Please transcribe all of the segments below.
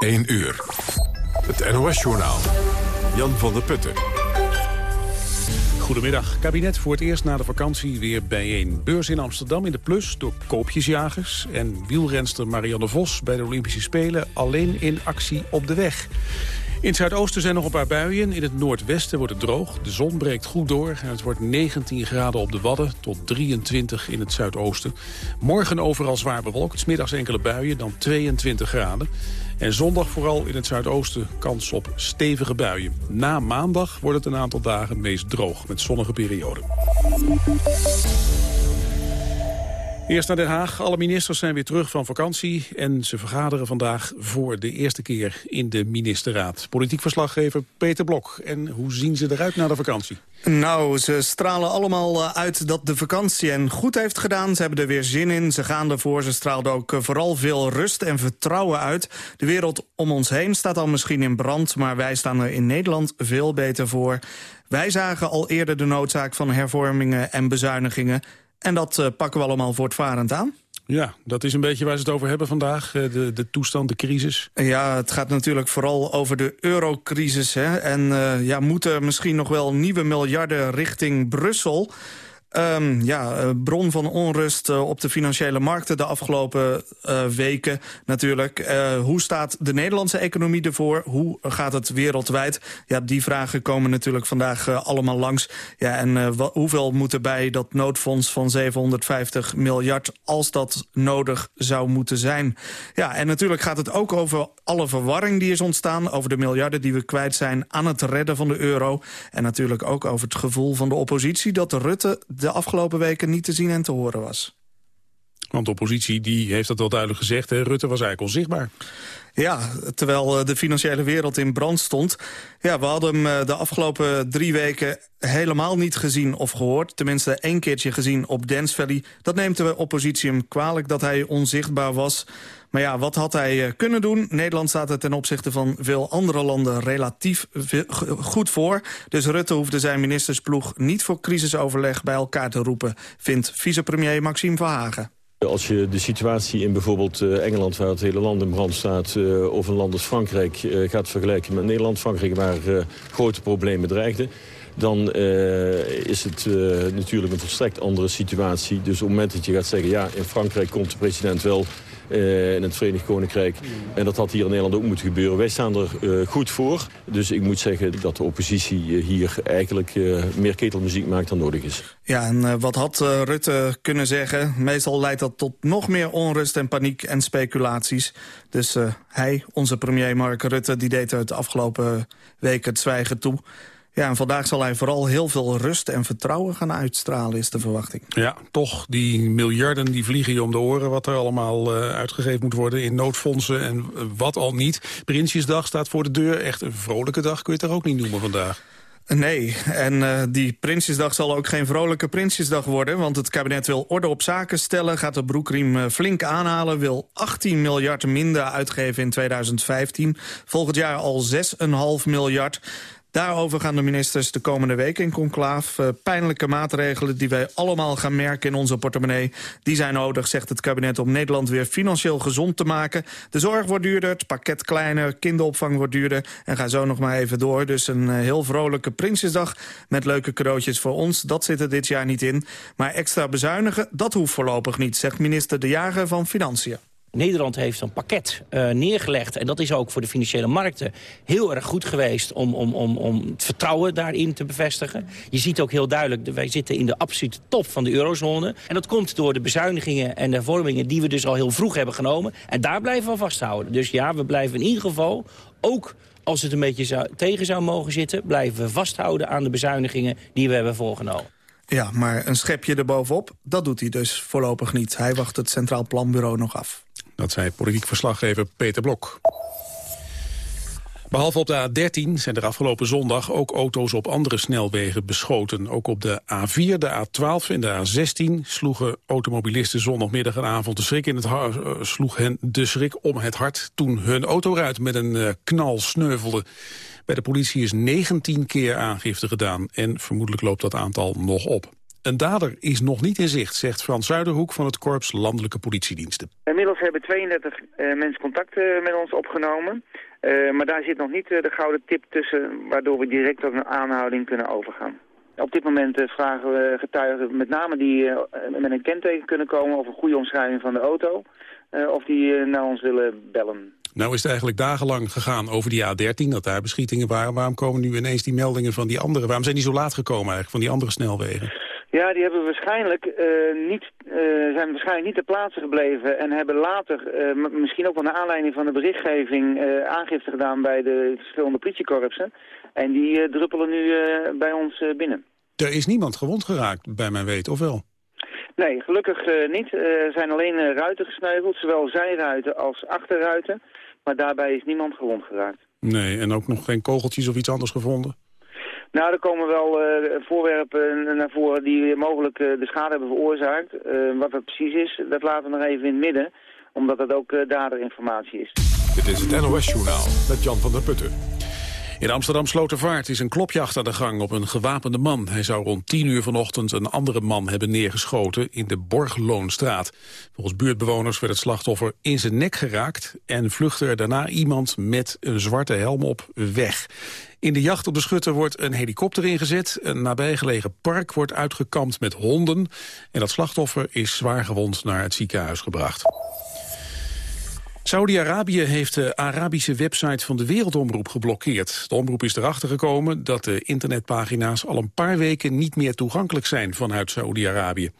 1 uur. Het NOS-journaal. Jan van der Putten. Goedemiddag. Kabinet voor het eerst na de vakantie weer bijeen. Beurs in Amsterdam in de plus door koopjesjagers... en wielrenster Marianne Vos bij de Olympische Spelen alleen in actie op de weg. In het zuidoosten zijn nog een paar buien. In het noordwesten wordt het droog. De zon breekt goed door. En het wordt 19 graden op de Wadden tot 23 in het zuidoosten. Morgen overal zwaar bewolkt. Smiddags enkele buien, dan 22 graden. En zondag vooral in het zuidoosten kans op stevige buien. Na maandag wordt het een aantal dagen meest droog met zonnige perioden. Eerst naar Den Haag. Alle ministers zijn weer terug van vakantie... en ze vergaderen vandaag voor de eerste keer in de ministerraad. Politiek verslaggever Peter Blok. En hoe zien ze eruit na de vakantie? Nou, ze stralen allemaal eh, uit dat de vakantie hen goed heeft gedaan. Ze hebben er weer zin in, ze gaan ervoor. Ze straalden ook eh, vooral veel rust en vertrouwen uit. De wereld om ons heen staat al misschien in brand... maar wij staan er in Nederland veel beter voor. Wij zagen al eerder de noodzaak van hervormingen en bezuinigingen... En dat uh, pakken we allemaal voortvarend aan. Ja, dat is een beetje waar ze het over hebben vandaag, eh, de, de toestand, de crisis. Ja, het gaat natuurlijk vooral over de eurocrisis. Hè? En uh, ja, moeten misschien nog wel nieuwe miljarden richting Brussel... Um, ja, eh, bron van onrust uh, op de financiële markten de afgelopen uh, weken natuurlijk. Hoe staat de Nederlandse economie ervoor? Hoe gaat het wereldwijd? Ja, die vragen komen natuurlijk vandaag allemaal langs. Ja, en hoeveel moet er bij dat noodfonds van 750 miljard... als dat nodig zou moeten zijn? Ja, en natuurlijk gaat het ook over alle verwarring die is ontstaan... over de miljarden die we kwijt zijn aan het redden van de euro. En natuurlijk ook over het gevoel van de oppositie... dat Rutte de afgelopen weken niet te zien en te horen was. Want de oppositie die heeft dat wel duidelijk gezegd. Hè? Rutte was eigenlijk onzichtbaar. Ja, terwijl eh, de financiële wereld in brand stond. Ja, we hadden hem eh, de afgelopen drie weken helemaal niet gezien of gehoord. Tenminste één keertje gezien op Dance Valley. Dat neemt de oppositie hem kwalijk dat hij onzichtbaar was. Maar ja, wat had hij eh, kunnen doen? Nederland staat er ten opzichte van veel andere landen relatief goed voor. Dus Rutte hoefde zijn ministersploeg niet voor crisisoverleg bij elkaar te roepen... vindt vicepremier Maxime Verhagen. Als je de situatie in bijvoorbeeld eh, Engeland, waar het hele land in brand staat... Uh, of een land als Frankrijk uh, gaat vergelijken met Nederland... Frankrijk waar grote problemen dreigden... dan is het natuurlijk een volstrekt andere situatie. Dus op het moment dat je gaat zeggen... ja, in Frankrijk komt de president wel uh, in het Verenigd Koninkrijk. En dat had hier in Nederland ook moeten gebeuren. Wij staan er goed voor. Dus ik moet zeggen dat de oppositie hier eigenlijk meer ketelmuziek maakt dan nodig is. Ja, en wat had Rutte kunnen zeggen? Meestal leidt dat tot nog meer onrust en paniek en speculaties. Dus hij, onze premier Mark Rutte, die deed het de afgelopen weken het zwijgen toe. Ja, en vandaag zal hij vooral heel veel rust en vertrouwen gaan uitstralen, is de verwachting. Ja, toch, die miljarden die vliegen je om de oren... wat er allemaal uh, uitgegeven moet worden in noodfondsen en wat al niet. Prinsjesdag staat voor de deur. Echt een vrolijke dag kun je het er ook niet noemen vandaag. Nee, en uh, die Prinsjesdag zal ook geen vrolijke Prinsjesdag worden... want het kabinet wil orde op zaken stellen, gaat de broekriem uh, flink aanhalen... wil 18 miljard minder uitgeven in 2015. Volgend jaar al 6,5 miljard. Daarover gaan de ministers de komende week in conclaaf. Uh, pijnlijke maatregelen die wij allemaal gaan merken in onze portemonnee... die zijn nodig, zegt het kabinet, om Nederland weer financieel gezond te maken. De zorg wordt duurder, het pakket kleiner, kinderopvang wordt duurder... en ga zo nog maar even door. Dus een uh, heel vrolijke Prinsjesdag met leuke cadeautjes voor ons. Dat zit er dit jaar niet in. Maar extra bezuinigen, dat hoeft voorlopig niet, zegt minister De Jager van Financiën. Nederland heeft een pakket uh, neergelegd. En dat is ook voor de financiële markten heel erg goed geweest... om, om, om, om het vertrouwen daarin te bevestigen. Je ziet ook heel duidelijk, wij zitten in de absolute top van de eurozone. En dat komt door de bezuinigingen en de hervormingen... die we dus al heel vroeg hebben genomen. En daar blijven we vasthouden. Dus ja, we blijven in ieder geval ook als het een beetje tegen zou mogen zitten... blijven we vasthouden aan de bezuinigingen die we hebben voorgenomen. Ja, maar een schepje erbovenop, dat doet hij dus voorlopig niet. Hij wacht het Centraal Planbureau nog af. Dat zei politiek verslaggever Peter Blok. Behalve op de A13 zijn er afgelopen zondag ook auto's op andere snelwegen beschoten. Ook op de A4, de A12 en de A16 sloegen automobilisten zondagmiddag en avond de schrik in het uh, sloeg hen de schrik om het hart toen hun autoruit met een uh, knal sneuvelde. Bij de politie is 19 keer aangifte gedaan en vermoedelijk loopt dat aantal nog op. Een dader is nog niet in zicht, zegt Frans Zuiderhoek van het Korps Landelijke Politiediensten. Inmiddels hebben 32 uh, mensen contact uh, met ons opgenomen. Uh, maar daar zit nog niet de gouden tip tussen waardoor we direct tot een aanhouding kunnen overgaan. Op dit moment vragen we getuigen, met name die met een kenteken kunnen komen... of een goede omschrijving van de auto, of die naar ons willen bellen. Nou is het eigenlijk dagenlang gegaan over die A13, dat daar beschietingen waren. Waarom komen nu ineens die meldingen van die andere? Waarom zijn die zo laat gekomen eigenlijk, van die andere snelwegen? Ja, die hebben waarschijnlijk, uh, niet, uh, zijn waarschijnlijk niet ter plaatse gebleven en hebben later, uh, misschien ook wel naar aanleiding van de berichtgeving, aangifte gedaan bij de verschillende politiekorpsen. En die druppelen nu bij ons binnen. Er is niemand gewond geraakt, bij mijn weten, of wel? Nee, gelukkig niet. Er zijn alleen ruiten gesneuveld, zowel zijruiten als achterruiten. Maar daarbij is niemand gewond geraakt. Nee, en ook nog geen kogeltjes of iets anders gevonden? Nou, er komen wel uh, voorwerpen naar voren die mogelijk uh, de schade hebben veroorzaakt. Uh, wat dat precies is, dat laten we nog even in het midden, omdat dat ook daderinformatie is. Dit is het NOS-journaal met Jan van der Putten. In Amsterdam Slotervaart is een klopjacht aan de gang op een gewapende man. Hij zou rond 10 uur vanochtend een andere man hebben neergeschoten in de Borgloonstraat. Volgens buurtbewoners werd het slachtoffer in zijn nek geraakt en vluchtte er daarna iemand met een zwarte helm op weg. In de jacht op de schutter wordt een helikopter ingezet. Een nabijgelegen park wordt uitgekampt met honden. En dat slachtoffer is zwaar gewond naar het ziekenhuis gebracht. Saudi-Arabië heeft de Arabische website van de Wereldomroep geblokkeerd. De omroep is erachter gekomen dat de internetpagina's al een paar weken niet meer toegankelijk zijn vanuit Saudi-Arabië.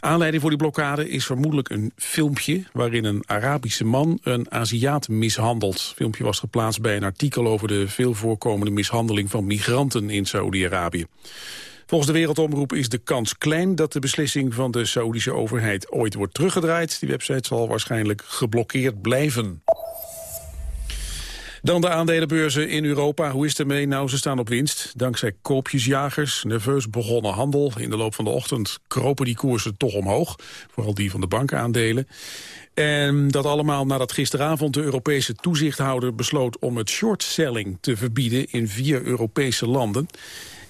Aanleiding voor die blokkade is vermoedelijk een filmpje... waarin een Arabische man een Aziat mishandelt. Het filmpje was geplaatst bij een artikel over de veel voorkomende mishandeling van migranten in Saudi-Arabië. Volgens de Wereldomroep is de kans klein dat de beslissing van de Saoedische overheid ooit wordt teruggedraaid. Die website zal waarschijnlijk geblokkeerd blijven. Dan de aandelenbeurzen in Europa. Hoe is het ermee? Nou, ze staan op winst. Dankzij koopjesjagers, nerveus begonnen handel. In de loop van de ochtend kropen die koersen toch omhoog. Vooral die van de bankaandelen. En dat allemaal nadat gisteravond de Europese toezichthouder besloot... om het shortselling te verbieden in vier Europese landen.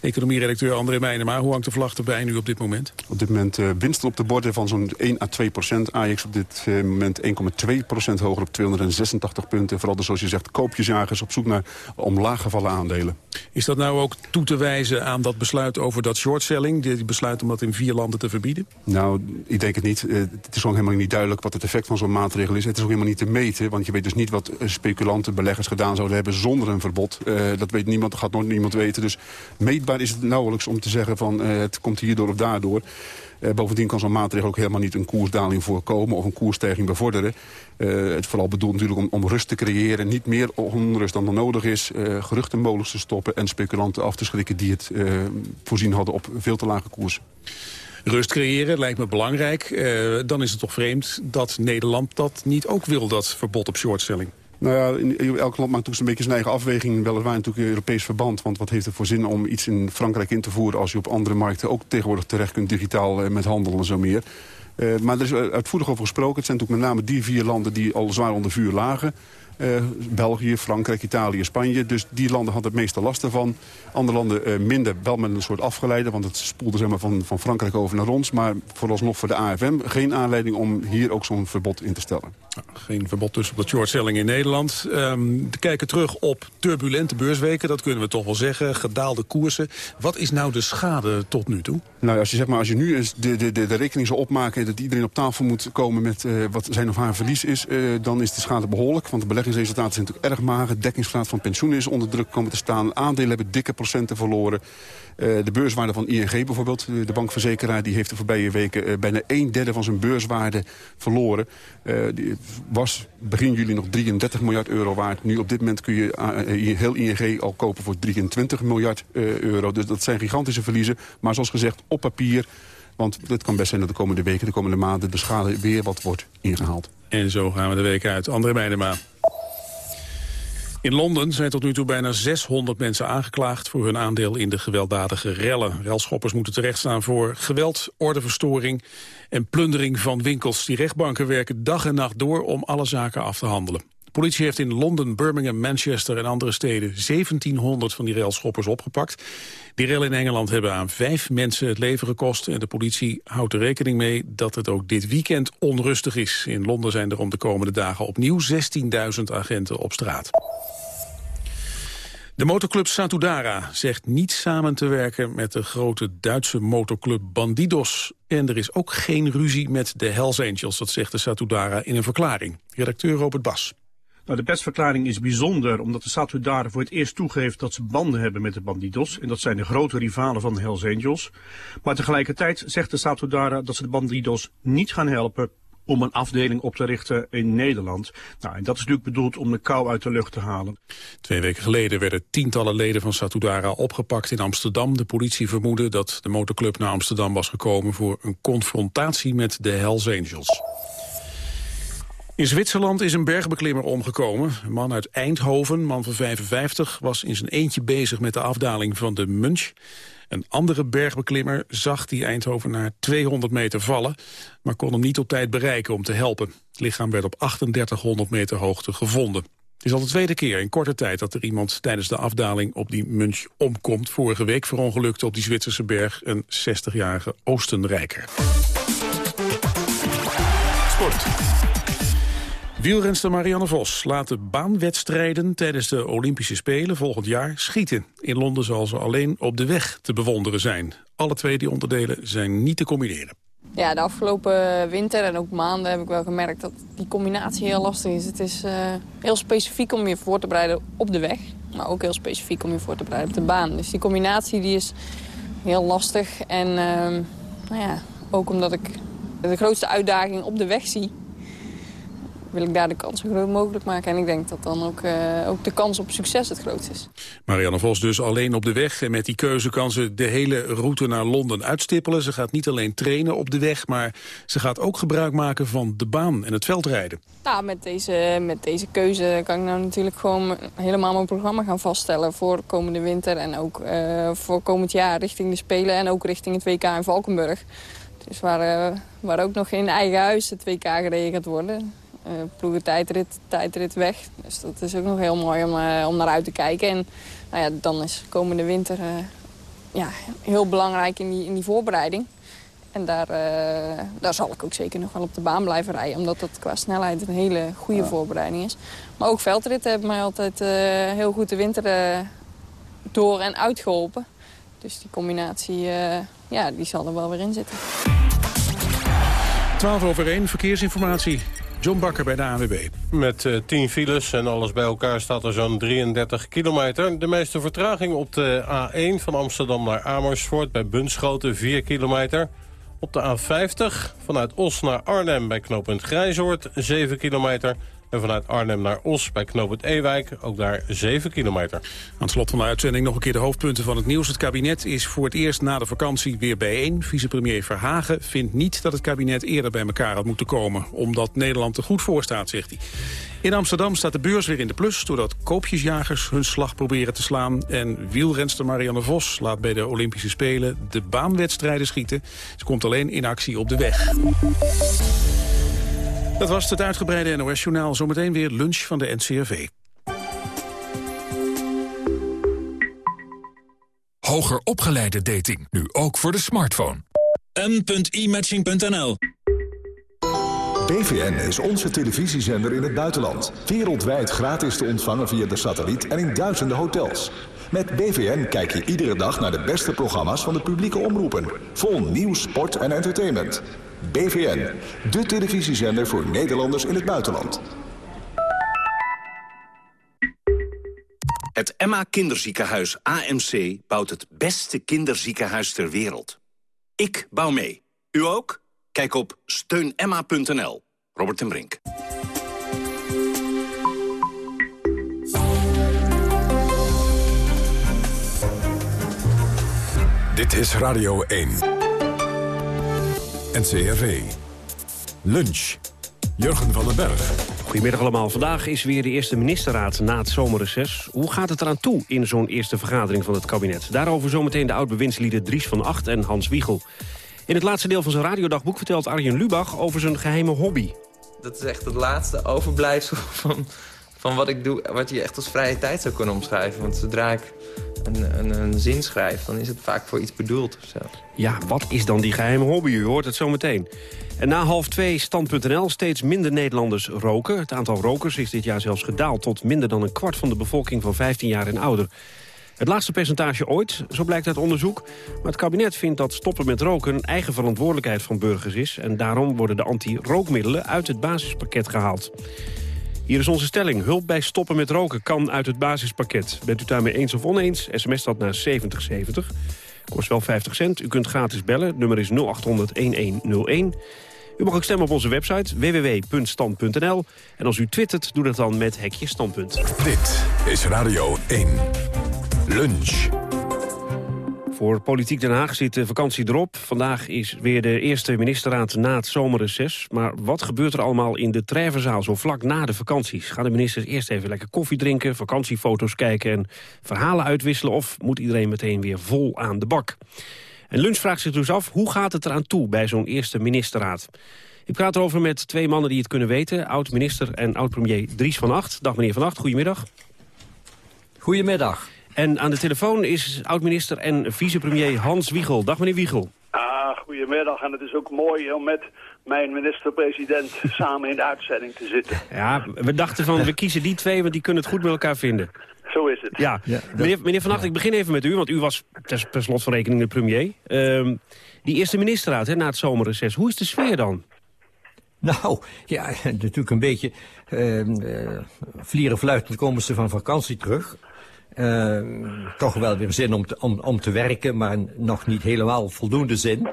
Economieredacteur André Meijnema, hoe hangt de vlag erbij nu op dit moment? Op dit moment uh, winsten op de borden van zo'n 1 à 2 procent. Ajax op dit uh, moment 1,2 procent hoger op 286 punten. Vooral de, zoals je zegt, koopjesjagers op zoek naar omlaag gevallen aandelen. Is dat nou ook toe te wijzen aan dat besluit over dat shortselling? Die besluit om dat in vier landen te verbieden? Nou, ik denk het niet. Uh, het is ook helemaal niet duidelijk wat het effect van zo'n maatregel is. Het is ook helemaal niet te meten, want je weet dus niet wat speculanten, beleggers gedaan zouden hebben zonder een verbod. dat weet niemand, dat gaat nooit niemand weten. Dus meet is het nauwelijks om te zeggen van uh, het komt hierdoor of daardoor. Uh, bovendien kan zo'n maatregel ook helemaal niet een koersdaling voorkomen of een koersstijging bevorderen. Uh, het vooral bedoeld natuurlijk om, om, rust te creëren. Niet meer onrust dan er nodig is. Uh, geruchtenmolens te stoppen en speculanten af te schrikken die het voorzien hadden op veel te lage koersen. Rust creëren lijkt me belangrijk. dan is het toch vreemd dat Nederland dat niet ook wil, dat verbod op shortselling. Nou ja, in, elk land maakt natuurlijk een beetje zijn eigen afweging. Weliswaar natuurlijk een Europees verband. Want wat heeft het voor zin om iets in Frankrijk in te voeren... als je op andere markten ook tegenwoordig terecht kunt digitaal eh, met handelen en zo meer. Uh, maar er is uitvoerig over gesproken. Het zijn natuurlijk met name die vier landen die al zwaar onder vuur lagen. België, Frankrijk, Italië, Spanje. Dus die landen hadden het meeste last ervan. Andere landen minder, wel met een soort afgeleide. Want het spoelde zeg maar, van, van Frankrijk over naar ons. Maar vooralsnog voor de AFM geen aanleiding om hier ook zo'n verbod in te stellen. Geen verbod dus op de shortselling in Nederland. Um, te kijken terug op turbulente beursweken, dat kunnen we toch wel zeggen. Gedaalde koersen. Wat is nou de schade tot nu toe? Nou, als je, zeg maar, als je nu de, de, de, de rekening zou opmaken... dat iedereen op tafel moet komen met uh, wat zijn of haar verlies is... Uh, dan is de schade behoorlijk. Want de beleggingsresultaten zijn natuurlijk erg mager. Dekkingsgraad van pensioenen is onder druk komen te staan. Aandelen hebben dikke procenten verloren. Uh, de beurswaarde van ING bijvoorbeeld, de bankverzekeraar... die heeft de voorbije weken uh, bijna een derde van zijn beurswaarde verloren. Die was begin juli nog 33 miljard euro waard. Nu op dit moment kun je heel ING al kopen voor 23 miljard euro. Dus dat zijn gigantische verliezen. Maar zoals gezegd, op papier... Want het kan best zijn dat de komende weken, de komende maanden... de schade weer wat wordt ingehaald. En zo gaan we de week uit. André Meijnema. In Londen zijn tot nu toe bijna 600 mensen aangeklaagd... voor hun aandeel in de gewelddadige rellen. Relschoppers moeten terechtstaan voor geweld, ordeverstoring... en plundering van winkels. Die rechtbanken werken dag en nacht door om alle zaken af te handelen. Politie heeft in Londen, Birmingham, Manchester en andere steden 1700 van die railschoppers opgepakt. Die rellen in Engeland hebben aan vijf mensen het leven gekost. En de politie houdt er rekening mee dat het ook dit weekend onrustig is. In Londen zijn er om de komende dagen opnieuw 16.000 agenten op straat. De motorclub Satudara zegt niet samen te werken met de grote Duitse motorclub Bandidos. En er is ook geen ruzie met de Hells Angels, dat zegt de Satudara in een verklaring. Redacteur Robert Bas. Nou, de persverklaring is bijzonder omdat de Satudara voor het eerst toegeeft dat ze banden hebben met de Bandidos. En dat zijn de grote rivalen van de Hells Angels. Maar tegelijkertijd zegt de Satudara dat ze de Bandidos niet gaan helpen om een afdeling op te richten in Nederland. Nou, en dat is natuurlijk bedoeld om de kou uit de lucht te halen. Twee weken geleden werden tientallen leden van Satudara opgepakt in Amsterdam. De politie vermoedde dat de motorclub naar Amsterdam was gekomen voor een confrontatie met de Hells Angels. In Zwitserland is een bergbeklimmer omgekomen. Een man uit Eindhoven, man van 55, was in zijn eentje bezig met de afdaling van de Munch. Een andere bergbeklimmer zag die Eindhoven naar 200 meter vallen... maar kon hem niet op tijd bereiken om te helpen. Het lichaam werd op 3800 meter hoogte gevonden. Het is al de tweede keer in korte tijd dat er iemand tijdens de afdaling op die Munch omkomt. Vorige week verongelukte op die Zwitserse berg een 60-jarige Oostenrijker. Sport. Wielrenster Marianne Vos laat de baanwedstrijden tijdens de Olympische Spelen volgend jaar schieten. In Londen zal ze alleen op de weg te bewonderen zijn. Alle twee die onderdelen zijn niet te combineren. Ja, de afgelopen winter en ook maanden heb ik wel gemerkt dat die combinatie heel lastig is. Het is uh, heel specifiek om je voor te bereiden op de weg, maar ook heel specifiek om je voor te bereiden op de baan. Dus die combinatie die is heel lastig en uh, nou ja, ook omdat ik de grootste uitdaging op de weg zie wil ik daar de kans zo groot mogelijk maken. En ik denk dat dan ook, uh, ook de kans op succes het grootst is. Marianne Vos dus alleen op de weg. En met die keuze kan ze de hele route naar Londen uitstippelen. Ze gaat niet alleen trainen op de weg, maar ze gaat ook gebruik maken van de baan en het veldrijden. Ja, met deze, met deze keuze kan ik nou natuurlijk gewoon helemaal mijn programma gaan vaststellen voor komende winter. En ook uh, voor komend jaar richting de Spelen en ook richting het WK in Valkenburg. Dus waar, uh, waar ook nog in eigen huis het WK gereden gaat worden. Uh, ploegen tijdrit, tijdrit weg. Dus dat is ook nog heel mooi om, uh, om naar uit te kijken. En nou ja, dan is komende winter uh, ja, heel belangrijk in die, in die voorbereiding. En daar, daar zal ik ook zeker nog wel op de baan blijven rijden. Omdat dat qua snelheid een hele goede voorbereiding is. Maar ook veldritten hebben mij altijd heel goed de winter door en uitgeholpen. Dus die combinatie ja, die zal er wel weer in zitten. 12 over 1, verkeersinformatie. John Bakker bij de ANWB. Met uh, 10 files en alles bij elkaar staat er zo'n 33 kilometer. De meeste vertraging op de A1 van Amsterdam naar Amersfoort... bij Bunschoten 4 kilometer. Op de A50 vanuit Os naar Arnhem bij knooppunt Grijzoord 7 kilometer... En vanuit Arnhem naar Os bij knooppunt Ewijk, ook daar 7 kilometer. Aan het slot van de uitzending nog een keer de hoofdpunten van het nieuws. Het kabinet is voor het eerst na de vakantie weer bijeen. Vicepremier Verhagen vindt niet dat het kabinet eerder bij elkaar had moeten komen. Omdat Nederland er goed voor staat, zegt hij. In Amsterdam staat de beurs weer in de plus... doordat koopjesjagers hun slag proberen te slaan. En wielrenster Marianne Vos laat bij de Olympische Spelen de baanwedstrijden schieten. Ze komt alleen in actie op de weg. Dat was het uitgebreide NOS-journaal. Zometeen weer lunch van de NCRV. Hoger opgeleide dating, nu ook voor de smartphone. m.imatching.nl BVN is onze televisiezender in het buitenland. Wereldwijd gratis te ontvangen via de satelliet en in duizenden hotels. Met BVN kijk je iedere dag naar de beste programma's van de publieke omroepen. Vol nieuws, sport en entertainment. BVN, de televisiezender voor Nederlanders in het buitenland. Het Emma Kinderziekenhuis AMC bouwt het beste kinderziekenhuis ter wereld. Ik bouw mee. U ook? Kijk op steunemma.nl. Robert en Brink. Dit is Radio 1. NCRV. Lunch. Jurgen van den Berg. Goedemiddag allemaal. Vandaag is weer de eerste ministerraad na het zomerreces. Hoe gaat het eraan toe in zo'n eerste vergadering van het kabinet? Daarover zometeen de oud-bewindslieden Dries van Acht en Hans Wiegel. In het laatste deel van zijn radiodagboek vertelt Arjen Lubach over zijn geheime hobby. Dat is echt het laatste overblijfsel van, van wat ik doe, wat je echt als vrije tijd zou kunnen omschrijven. Want zodra ik een, een, zin schrijf, dan is het vaak voor iets bedoeld of. Ja, wat is dan die geheime hobby? U hoort het zo meteen. En na half twee stand.nl steeds minder Nederlanders roken. Het aantal rokers is dit jaar zelfs gedaald tot minder dan een kwart van de bevolking van 15 jaar en ouder. Het laagste percentage ooit, zo blijkt uit onderzoek. Maar het kabinet vindt dat stoppen met roken een eigen verantwoordelijkheid van burgers is. En daarom worden de anti-rookmiddelen uit het basispakket gehaald. Hier is onze stelling. Hulp bij stoppen met roken kan uit het basispakket. Bent u daarmee eens of oneens? SMS dat naar 7070. Kost wel 50 cent. U kunt gratis bellen. Nummer is 0800-1101. U mag ook stemmen op onze website www.stand.nl. En als u twittert, doe dat dan met hekje standpunt. Dit is Radio 1. Lunch. Voor Politiek Den Haag zit de vakantie erop. Vandaag is weer de eerste ministerraad na het zomerreces. Maar wat gebeurt er allemaal in de Treffenzaal zo vlak na de vakanties? Gaan de ministers eerst even lekker koffie drinken, vakantiefoto's kijken... en verhalen uitwisselen of moet iedereen meteen weer vol aan de bak? En Lunch vraagt zich dus af, hoe gaat het eraan toe bij zo'n eerste ministerraad? Ik praat erover met twee mannen die het kunnen weten. Oud-minister en oud-premier Dries van Acht. Dag meneer van Acht, goedemiddag. Goedemiddag. En aan de telefoon is oud-minister en vicepremier Hans Wiegel. Dag meneer Wiegel. Ah, goedemiddag. En het is ook mooi om met mijn minister-president samen in de uitzending te zitten. Ja, we dachten van, we kiezen die twee, want die kunnen het goed met elkaar vinden. Zo is het. Ja, meneer, meneer Van Acht, ik begin even met u, want u was per, per slot van rekening de premier. Ehm, die eerste ministerraad hè, na het zomerreces, hoe is de sfeer dan? Nou, ja, natuurlijk een beetje uh, uh, vlieren fluitend komen ze van vakantie terug. Uh, toch wel weer zin om te, om, om te werken, maar nog niet helemaal voldoende zin.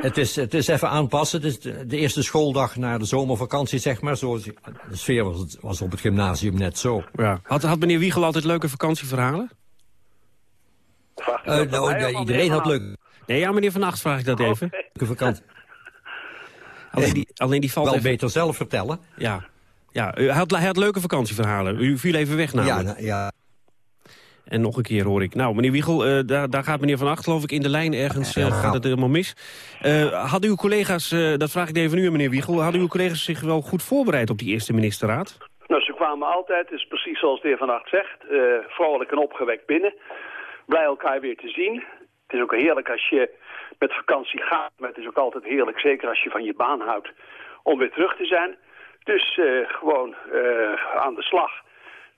Het is, het is even aanpassen. Het is de, de eerste schooldag na de zomervakantie, zeg maar. Zo, de sfeer was, was op het gymnasium net zo. Ja. Had, had meneer Wiegel altijd leuke vakantieverhalen? Uh, nou, ja, iedereen had leuk. Nee, ja, meneer Van Acht vraag ik dat Oh, even. Leuke vakantie. Alleen die, alleen die valt Wel even... beter zelf vertellen. Ja, ja u had, hij had leuke vakantieverhalen. U viel even weg namelijk. Ja, nou, ja. En nog een keer hoor ik. Nou, meneer Wiegel, uh, daar, daar gaat meneer Van Acht geloof ik in de lijn ergens. Uh, gaat het helemaal mis. Uh, hadden uw collega's, dat vraag ik even nu aan meneer Wiegel... hadden uw collega's zich wel goed voorbereid op die eerste ministerraad? Nou, ze kwamen altijd, dus precies zoals de heer Van Acht zegt... vrolijk en opgewekt binnen. Blij elkaar weer te zien. Het is ook heerlijk als je met vakantie gaat. Maar het is ook altijd heerlijk, zeker als je van je baan houdt, om weer terug te zijn. Dus gewoon aan de slag.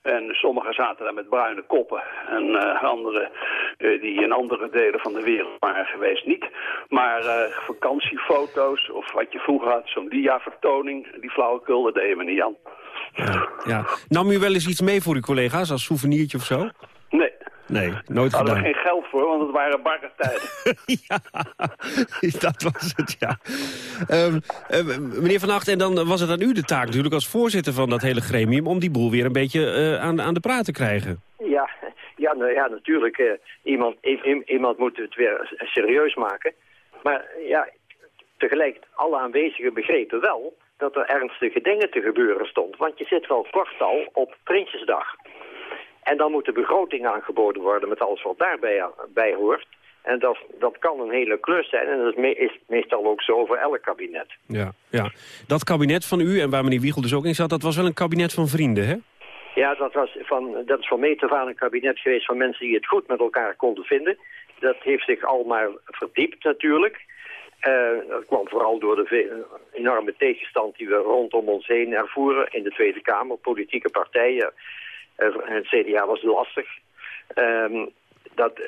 En sommigen zaten daar met bruine koppen. En uh, anderen uh, die in andere delen van de wereld waren geweest niet. Maar uh, vakantiefoto's of wat je vroeger had, zo'n dia-vertoning, die flauwekul, dat deden we niet aan. Ja, ja. Nam u wel eens iets mee voor uw collega's als souvenirtje of zo? Nee. Nee, nooit Hadden gedaan. we geen geld voor, want het waren barre tijden. ja, dat was het, ja. Um, uh, meneer Van Acht, en dan was het aan u de taak natuurlijk als voorzitter van dat hele gremium... om die boel weer een beetje uh, aan, aan de praat te krijgen. Ja, ja, nou, ja natuurlijk. Uh, iemand, iemand moet het weer serieus maken. Maar ja, tegelijk, alle aanwezigen begrepen wel dat er ernstige dingen te gebeuren stond. Want je zit wel kort al op Prinsjesdag. En dan moet de begroting aangeboden worden met alles wat daarbij bij hoort. En dat, dat kan een hele klus zijn. En dat is, me, is meestal ook zo voor elk kabinet. Ja, ja, dat kabinet van u, en waar meneer Wiegel dus ook in zat... dat was wel een kabinet van vrienden, hè? Ja, dat, was van, dat is van meet af aan een kabinet geweest van mensen die het goed met elkaar konden vinden. Dat heeft zich al maar verdiept natuurlijk. Uh, dat kwam vooral door de enorme tegenstand die we rondom ons heen ervoeren in de Tweede Kamer. Politieke partijen, uh, het CDA was lastig. Um, dat, uh,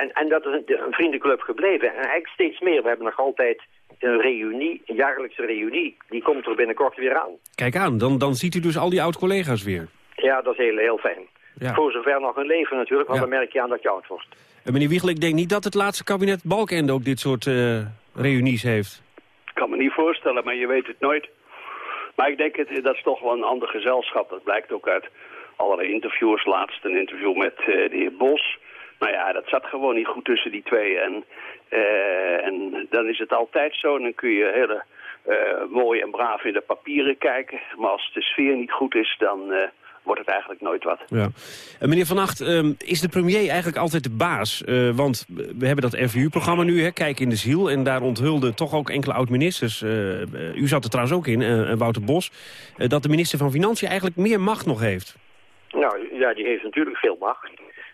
en, en dat is een, een, vriendenclub gebleven. En eigenlijk steeds meer. We hebben nog altijd een reunie, een jaarlijkse reunie. Die komt er binnenkort weer aan. Kijk aan, dan, dan ziet u dus al die oud-collega's weer. Ja, dat is heel, heel fijn. Ja. Voor zover nog een leven natuurlijk, want ja. dan merk je aan dat je oud wordt. Uh, meneer Wiegel, ik denk niet dat het laatste kabinet Balkenende ook dit soort uh, reunies heeft. Ik kan me niet voorstellen, maar je weet het nooit. Maar ik denk, het, dat is toch wel een ander gezelschap. Dat blijkt ook uit allerlei interviewers. Laatst een interview met uh, de heer Bos. Nou ja, dat zat gewoon niet goed tussen die twee. En, uh, en dan is het altijd zo. Dan kun je hele uh, mooi en braaf in de papieren kijken. Maar als de sfeer niet goed is, dan, uh, wordt het eigenlijk nooit wat. Ja. Uh, meneer Van Acht, uh, is de premier eigenlijk altijd de baas? Uh, want we hebben dat RVU-programma nu, hè, Kijk in de Ziel... en daar onthulden toch ook enkele oud-ministers... u zat er trouwens ook in, Wouter Bos... dat de minister van Financiën eigenlijk meer macht nog heeft. Nou, ja, die heeft natuurlijk veel macht.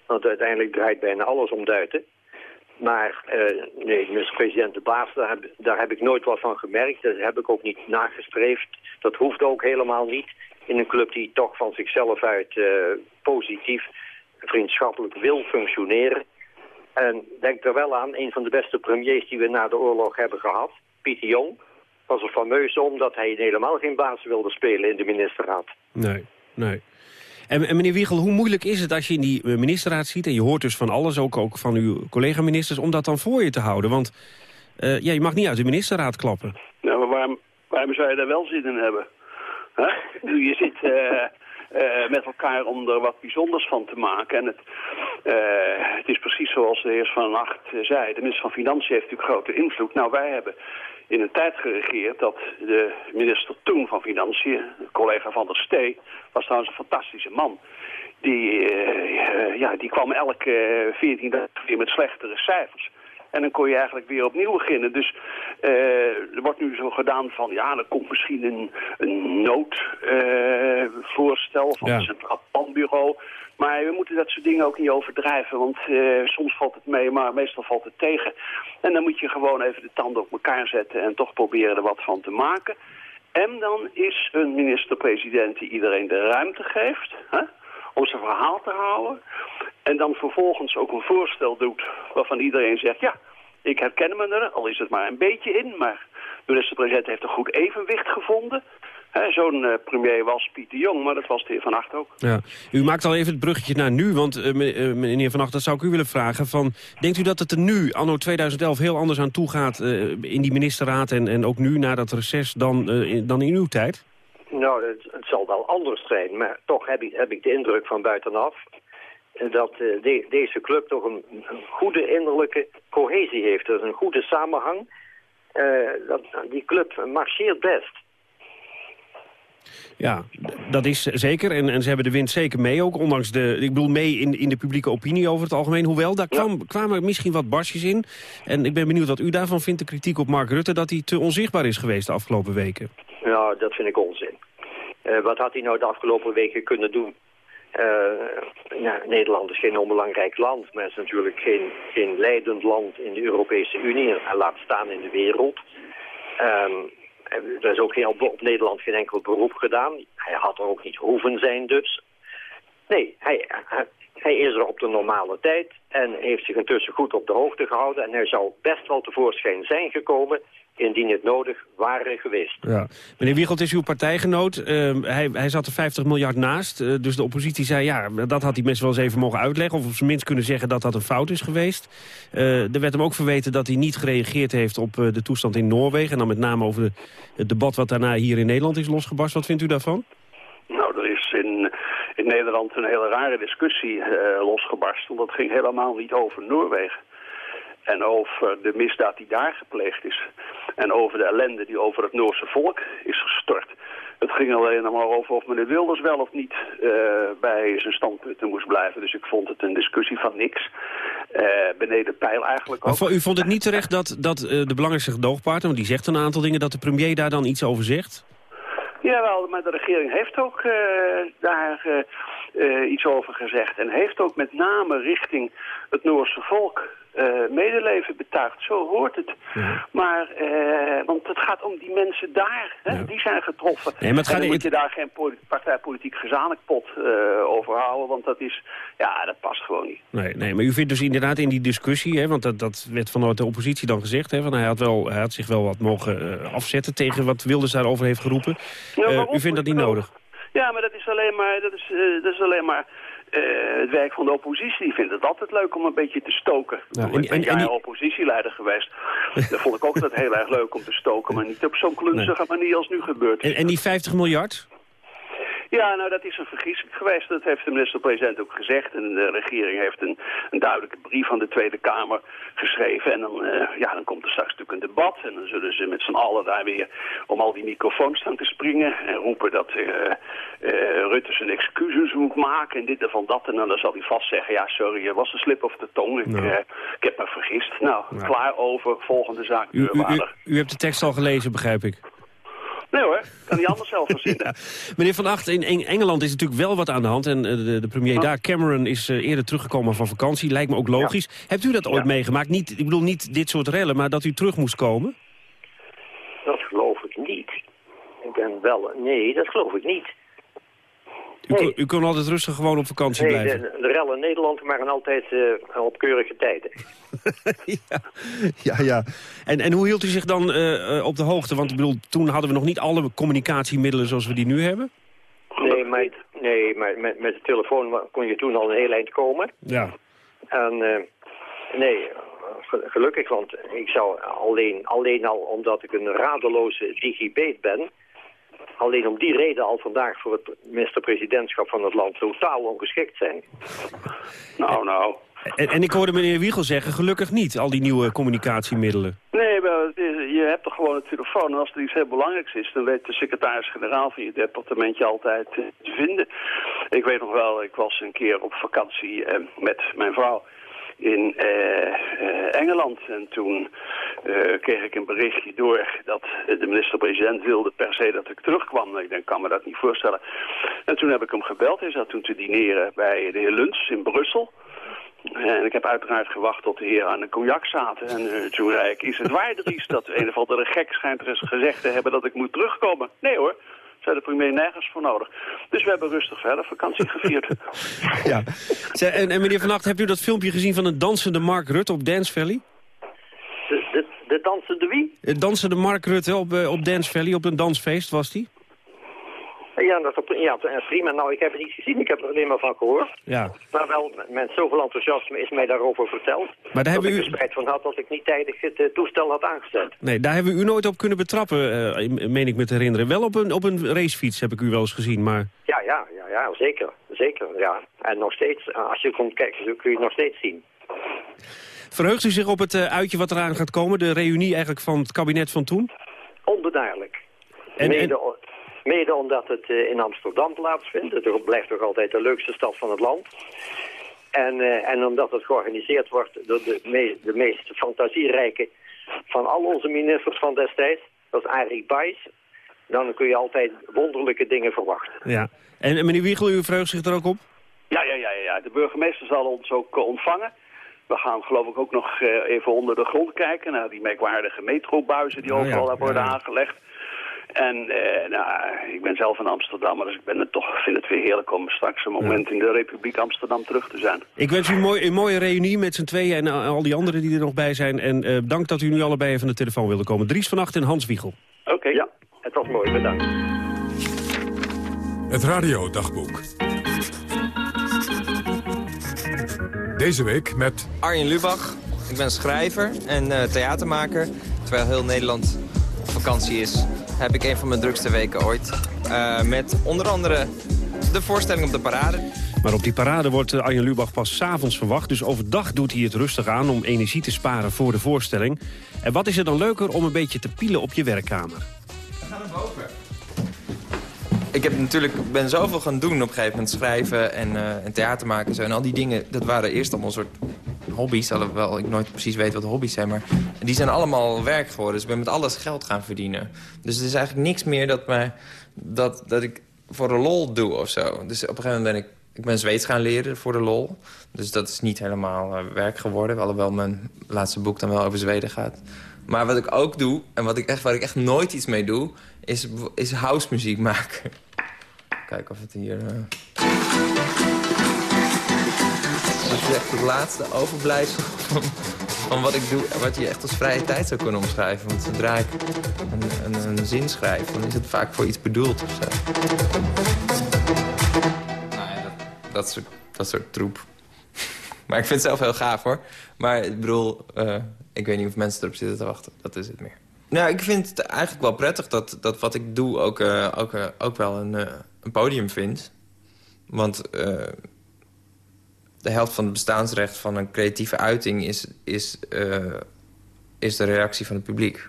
Want uiteindelijk draait bijna alles om duiten. Maar uh, nee, minister-president de baas, daar heb, daar heb ik nooit wat van gemerkt. Dat heb ik ook niet nagestreefd. Dat hoeft ook helemaal niet in een club die toch van zichzelf uit uh, positief, vriendschappelijk wil functioneren. En denk er wel aan, een van de beste premiers die we na de oorlog hebben gehad, Pieter Jong, was er fameus omdat hij helemaal geen baas wilde spelen in de ministerraad. Nee, nee. En, en, meneer Wiegel, hoe moeilijk is het als je in die eh, ministerraad ziet... en je hoort dus van alles, ook, ook van uw collega-ministers... om dat dan voor je te houden? Want uh, ja, je mag niet uit de ministerraad klappen. Nou, maar waarom, waarom zou je daar wel zin in hebben? Huh? Je zit uh, met elkaar om er wat bijzonders van te maken. En het, het is precies zoals de heer Van Nacht zei. De minister van Financiën heeft natuurlijk grote invloed. Nou, wij hebben in een tijd geregeerd dat de minister toen van Financiën, collega Van der Stee, was trouwens een fantastische man. Die, uh, ja, die kwam elke 14 dagen weer met slechtere cijfers. En dan kon je eigenlijk weer opnieuw beginnen. Dus uh, er wordt nu zo gedaan van, ja, er komt misschien een, een noodvoorstel van het Centraal Planbureau. Maar we moeten dat soort dingen ook niet overdrijven, want uh, soms valt het mee, maar meestal valt het tegen. En dan moet je gewoon even de tanden op elkaar zetten en toch proberen er wat van te maken. En dan is een minister-president die iedereen de ruimte geeft hè, om zijn verhaal te houden. En dan vervolgens ook een voorstel doet waarvan iedereen zegt... ja, ik herken me er, al is het maar een beetje in... maar de minister-president heeft een goed evenwicht gevonden... Zo'n uh, premier was Pieter Jong, maar dat was de heer Van Acht ook. Ja. U maakt al even het bruggetje naar nu, want uh, meneer Van Acht, dat zou ik u willen vragen. Van, denkt u dat het er nu, anno 2011, heel anders aan toe gaat in die ministerraad... en, en ook nu, na dat reces, dan, in, dan in uw tijd? Nou, het, het, zal wel anders zijn, maar toch heb ik, heb ik de indruk van buitenaf... dat de, deze club toch een, een, goede innerlijke cohesie heeft. Dus een goede samenhang. dat, die club marcheert best. Ja, dat is zeker. En, en ze hebben de wind zeker mee ook. Ondanks de, ik bedoel, mee in, in de publieke opinie over het algemeen. Hoewel, daar kwam, kwamen misschien wat barsjes in. En ik ben benieuwd wat u daarvan vindt. De kritiek op Mark Rutte dat hij te onzichtbaar is geweest de afgelopen weken. Nou, dat vind ik onzin. Uh, wat had hij nou de afgelopen weken kunnen doen? Uh, ja, Nederland is geen onbelangrijk land, maar is natuurlijk geen, geen leidend land in de Europese Unie en laat staan in de wereld. Um, er is ook heel op Nederland geen enkel beroep gedaan. Hij had er ook niet hoeven zijn dus. Nee, hij, hij is er op de normale tijd en heeft zich intussen goed op de hoogte gehouden. En hij zou best wel tevoorschijn zijn gekomen indien het nodig waren geweest. Ja. Meneer Wiegelt is uw partijgenoot. Uh, hij, hij zat er 50 miljard naast. Uh, dus de oppositie zei, ja, dat had hij best wel eens even mogen uitleggen. Of op zijn minst kunnen zeggen dat dat een fout is geweest. Uh, er werd hem ook verweten dat hij niet gereageerd heeft op de toestand in Noorwegen. En dan met name over de, het debat wat daarna hier in Nederland is losgebarst. Wat vindt u daarvan? Nou, er is in, in Nederland een hele rare discussie losgebarst. Want dat ging helemaal niet over Noorwegen en over de misdaad die daar gepleegd is. En over de ellende die over het Noorse volk is gestort. Het ging alleen maar over of meneer Wilders wel of niet uh, bij zijn standpunten moest blijven. Dus ik vond het een discussie van niks. Uh, beneden pijl eigenlijk ook. Maar u vond het niet terecht dat, dat uh, de belangrijkste gedoogpartner, want die zegt een aantal dingen, dat de premier daar dan iets over zegt? Jawel, maar de regering heeft ook daar iets over gezegd. En heeft ook met name richting het Noorse volk uh, medeleven betuigt. Zo hoort het. Maar, uh, want het gaat om die mensen daar. Hè? Die zijn getroffen. Nee, maar en dan moet je daar geen partijpolitiek gezamenlijk uh, over houden. Want dat is, ja, dat past gewoon niet. Nee, nee, maar u vindt dus inderdaad in die discussie... Hè, want dat, dat werd vanuit de oppositie dan gezegd... Hè, van hij, had wel, hij had zich wel wat mogen afzetten tegen wat Wilders daarover heeft geroepen. U vindt dat niet nodig? Ja, maar dat is alleen maar... Dat is, dat is alleen maar uh, het werk van de oppositie. Die vindt het altijd leuk om een beetje te stoken. En, ik ben en, en, oppositieleider geweest. dat vond ik ook altijd heel erg leuk om te stoken. Maar niet op zo'n klunzige manier als nu gebeurt. En, en die 50 miljard? Ja, nou dat is een vergissing geweest. Dat heeft de minister-president ook gezegd. En de regering heeft een, een duidelijke brief aan de Tweede Kamer geschreven. En dan, uh, ja, dan komt er straks natuurlijk een debat. En dan zullen ze met z'n allen daar weer om al die microfoons staan te springen. En roepen dat uh, Rutte zijn excuses moet maken. En dit en van dat. En dan zal hij vast zeggen, ja sorry, het was een slip of de tong. Ik, Nou. ik heb me vergist. Nou, klaar over. Volgende zaak, U, u, u, u hebt de tekst al gelezen, begrijp ik. Nee hoor, kan hij anders zelf verzinnen. Meneer Van Acht, in Eng- Engeland is natuurlijk wel wat aan de hand. En eh, de, de premier daar, Cameron, is eh, eerder teruggekomen van vakantie. Lijkt me ook logisch. Hebt u dat ooit meegemaakt? Niet, ik bedoel niet dit soort rellen, maar dat u terug moest komen? Dat geloof ik niet. Ik ben wel... Nee, dat geloof ik niet. U, kon, u kon altijd rustig gewoon op vakantie Nee, blijven. de, de rellen in Nederland waren altijd eh, op keurige tijden. Ja, ja. En, en hoe hield u zich dan eh, eh, op de hoogte? Want ik bedoel, toen hadden we nog niet alle communicatiemiddelen zoals we die nu hebben. Nee, maar, nee, maar met, met de telefoon kon je toen al een heel eind komen. Ja. En nee, ge- gelukkig, want ik zou alleen, alleen al omdat ik een radeloze digibeet ben... alleen om die reden al vandaag voor het minister-presidentschap van het land totaal ongeschikt zijn. Nou, nou. En, en ik hoorde meneer Wiegel zeggen, gelukkig niet, al die nieuwe communicatiemiddelen. Nee, maar je hebt toch gewoon een telefoon. En als er iets heel belangrijks is, dan weet de secretaris-generaal van je departement je altijd eh, te vinden. Ik weet nog wel, ik was een keer op vakantie eh, met mijn vrouw in eh, eh, Engeland. En toen eh, kreeg ik een berichtje door dat de minister-president wilde per se dat ik terugkwam. Ik denk, kan me dat niet voorstellen. En toen heb ik hem gebeld. Hij zat toen te dineren bij de heer Luns in Brussel. En ik heb uiteraard gewacht tot de heren aan de cognac zaten. En toen zei ik, is het waar, Dries, dat een of andere gek schijnt er eens gezegd te hebben dat ik moet terugkomen? Nee hoor, zei de premier nergens voor nodig. Dus we hebben rustig verder vakantie gevierd. Ja. En, en meneer Van Acht, hebt u dat filmpje gezien van een dansende Mark Rutte op Dance Valley? De, de, de dansende wie? Een dansende Mark Rutte op, eh, op Dance Valley, op een dansfeest was die? Ja, dat, ja, prima. Nou, ik heb het niet gezien, ik heb er alleen maar van gehoord. Ja. Maar wel, met zoveel enthousiasme is mij daarover verteld. Maar daar hebben ik u- spijt van had dat ik niet tijdig het eh, toestel had aangezet. Nee, daar hebben we u nooit op kunnen betrappen, eh, meen ik me te herinneren. Wel op een, op een racefiets heb ik u wel eens gezien, maar... Ja, ja, ja, ja, zeker. Zeker, ja. En nog steeds, eh, als je komt kijken, kun je het nog steeds zien. Verheugt u zich op het uitje wat eraan gaat komen? De reunie eigenlijk van het kabinet van toen? Onbedaarlijk. En- mede, o- mede omdat het eh, in Amsterdam plaatsvindt. Het blijft toch altijd de leukste stad van het land. En, eh, en omdat het georganiseerd wordt door de, me- de meest fantasierijke van al onze ministers van destijds. Dat is Arie Bijs. Dan kun je altijd wonderlijke dingen verwachten. Ja. En, en meneer Wiegel, u verheugt zich er ook op? Ja, ja, ja, ja. De burgemeester zal ons ook eh, ontvangen. We gaan geloof ik ook nog eh, even onder de grond kijken naar die merkwaardige metrobuizen die Oh, overal ja, worden ja. aangelegd. En eh, nou, ik ben zelf een Amsterdammer, dus ik ben het toch, vind het weer heerlijk om straks een moment in de Republiek Amsterdam terug te zijn. Ik wens u een, mooi, een mooie reunie met z'n tweeën en eh, al die anderen die er nog bij zijn. En eh, dank dat u nu allebei even aan de telefoon wilde komen. Dries van Acht en Hans Wiegel. Oké. Ja, het was mooi, bedankt. Het radiodagboek. Deze week met Arjen Lubach. Ik ben schrijver en eh, theatermaker. Terwijl heel Nederland op vakantie is, heb ik een van mijn drukste weken ooit. Eh, met onder andere de voorstelling op de parade. Maar op die parade wordt eh, Arjen Lubach pas s'avonds verwacht. Dus overdag doet hij het rustig aan om energie te sparen voor de voorstelling. En wat is er dan leuker om een beetje te pielen op je werkkamer? We gaan naar boven. Ik heb natuurlijk, ben zoveel gaan doen op een gegeven moment. Schrijven en, eh, en theater maken en zo. En al die dingen, dat waren eerst allemaal een soort hobby's. Alhoewel ik nooit precies weet wat hobby's zijn. Maar die zijn allemaal werk geworden. Dus ik ben met alles geld gaan verdienen. Dus er is eigenlijk niks meer dat, mij, dat, dat ik voor de lol doe of zo. Dus op een gegeven moment ben ik... Ik ben Zweeds gaan leren voor de lol. Dus dat is niet helemaal eh, werk geworden. Alhoewel mijn laatste boek dan wel over Zweden gaat. Maar wat ik ook doe, en wat ik echt, waar ik echt nooit iets mee doe... is, is housemuziek maken. Kijken of het hier... eh, Echt het laatste overblijfsel van, van wat ik doe... wat je echt als vrije tijd zou kunnen omschrijven. Want zodra ik een, een, een zin schrijf, dan is het vaak voor iets bedoeld of zo. Nou dat, dat, soort, dat troep. Maar ik vind het zelf heel gaaf, hoor. Maar ik bedoel, eh, ik weet niet of mensen erop zitten te wachten. Dat is het meer. Nou, ik vind het eigenlijk wel prettig dat, dat wat ik doe ook, eh, ook, eh, ook wel een, een podium vindt. Want de helft van het bestaansrecht van een creatieve uiting... is, is, uh, is de reactie van het publiek.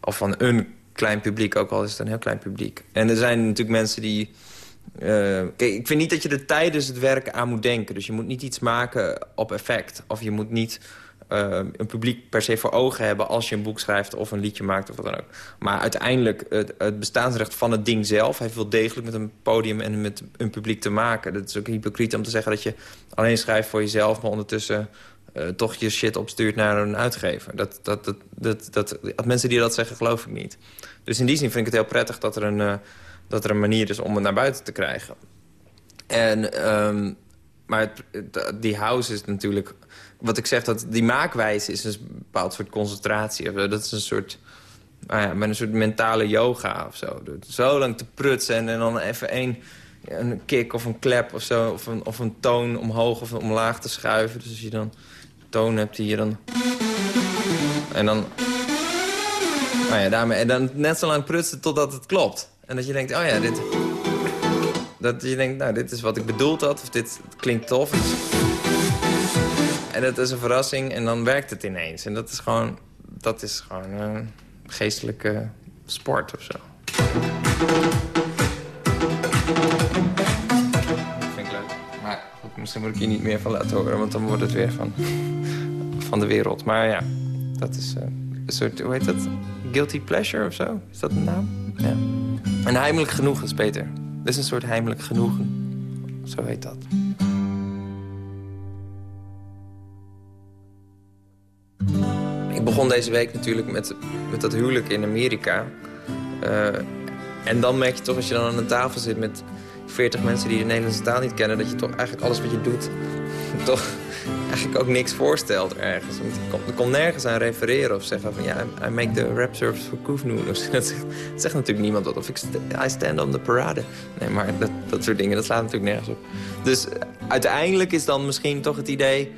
Of van een klein publiek, ook al is het een heel klein publiek. En er zijn natuurlijk mensen die... Kijk, ik vind niet dat je er tijdens het werken aan moet denken. Dus je moet niet iets maken op effect. Of je moet niet een publiek per se voor ogen hebben... als je een boek schrijft of een liedje maakt of wat dan ook. Maar uiteindelijk, het, het bestaansrecht van het ding zelf... heeft wel degelijk met een podium en met een publiek te maken. Dat is ook hypocriet om te zeggen dat je alleen schrijft voor jezelf... maar ondertussen uh, toch je shit opstuurt naar een uitgever. Dat, dat, dat, dat, dat, mensen die dat zeggen, geloof ik niet. Dus in die zin vind ik het heel prettig dat er een, uh, dat er een manier is om het naar buiten te krijgen. En, um, maar die house is natuurlijk... Wat ik zeg, dat die maakwijze is een bepaald soort concentratie. Dat is een soort... Nou ja, met een soort mentale yoga of zo. Zo lang te prutsen en, dan even één een kick of een klep of zo. Of een, of een toon omhoog of omlaag te schuiven. Dus als je dan toon hebt die je dan... En dan... Nou ja, daarmee, en dan net zo lang prutsen totdat het klopt. En dat je denkt, oh ja, dit... Dat je denkt, nou, dit is wat ik bedoeld had. Of dit klinkt tof. En dat is een verrassing. En dan werkt het ineens. En dat is gewoon... Dat is gewoon een geestelijke sport of zo. Vind ik leuk. Maar misschien moet ik hier niet meer van laten horen. Want dan wordt het weer van, van de wereld. Maar ja, dat is uh, een soort... Hoe heet dat? Guilty pleasure of zo? Is dat een naam? Ja. Een heimelijk genoegen is beter. Dit is een soort heimelijk genoegen. Zo heet dat. Ik begon deze week natuurlijk met, met dat huwelijk in Amerika. Uh, en dan merk je toch, als je dan aan een tafel zit met 40 mensen die de Nederlandse taal niet kennen... dat je toch eigenlijk alles wat je doet, toch eigenlijk ook niks voorstelt ergens. Want je kon, nergens aan refereren of zeggen van... ja, I make the rap service for Koefnoen. Dat dat zegt natuurlijk niemand wat. Of ik I stand on the parade. Nee, maar dat, dat soort dingen, dat slaat natuurlijk nergens op. Dus uiteindelijk is dan misschien toch het idee...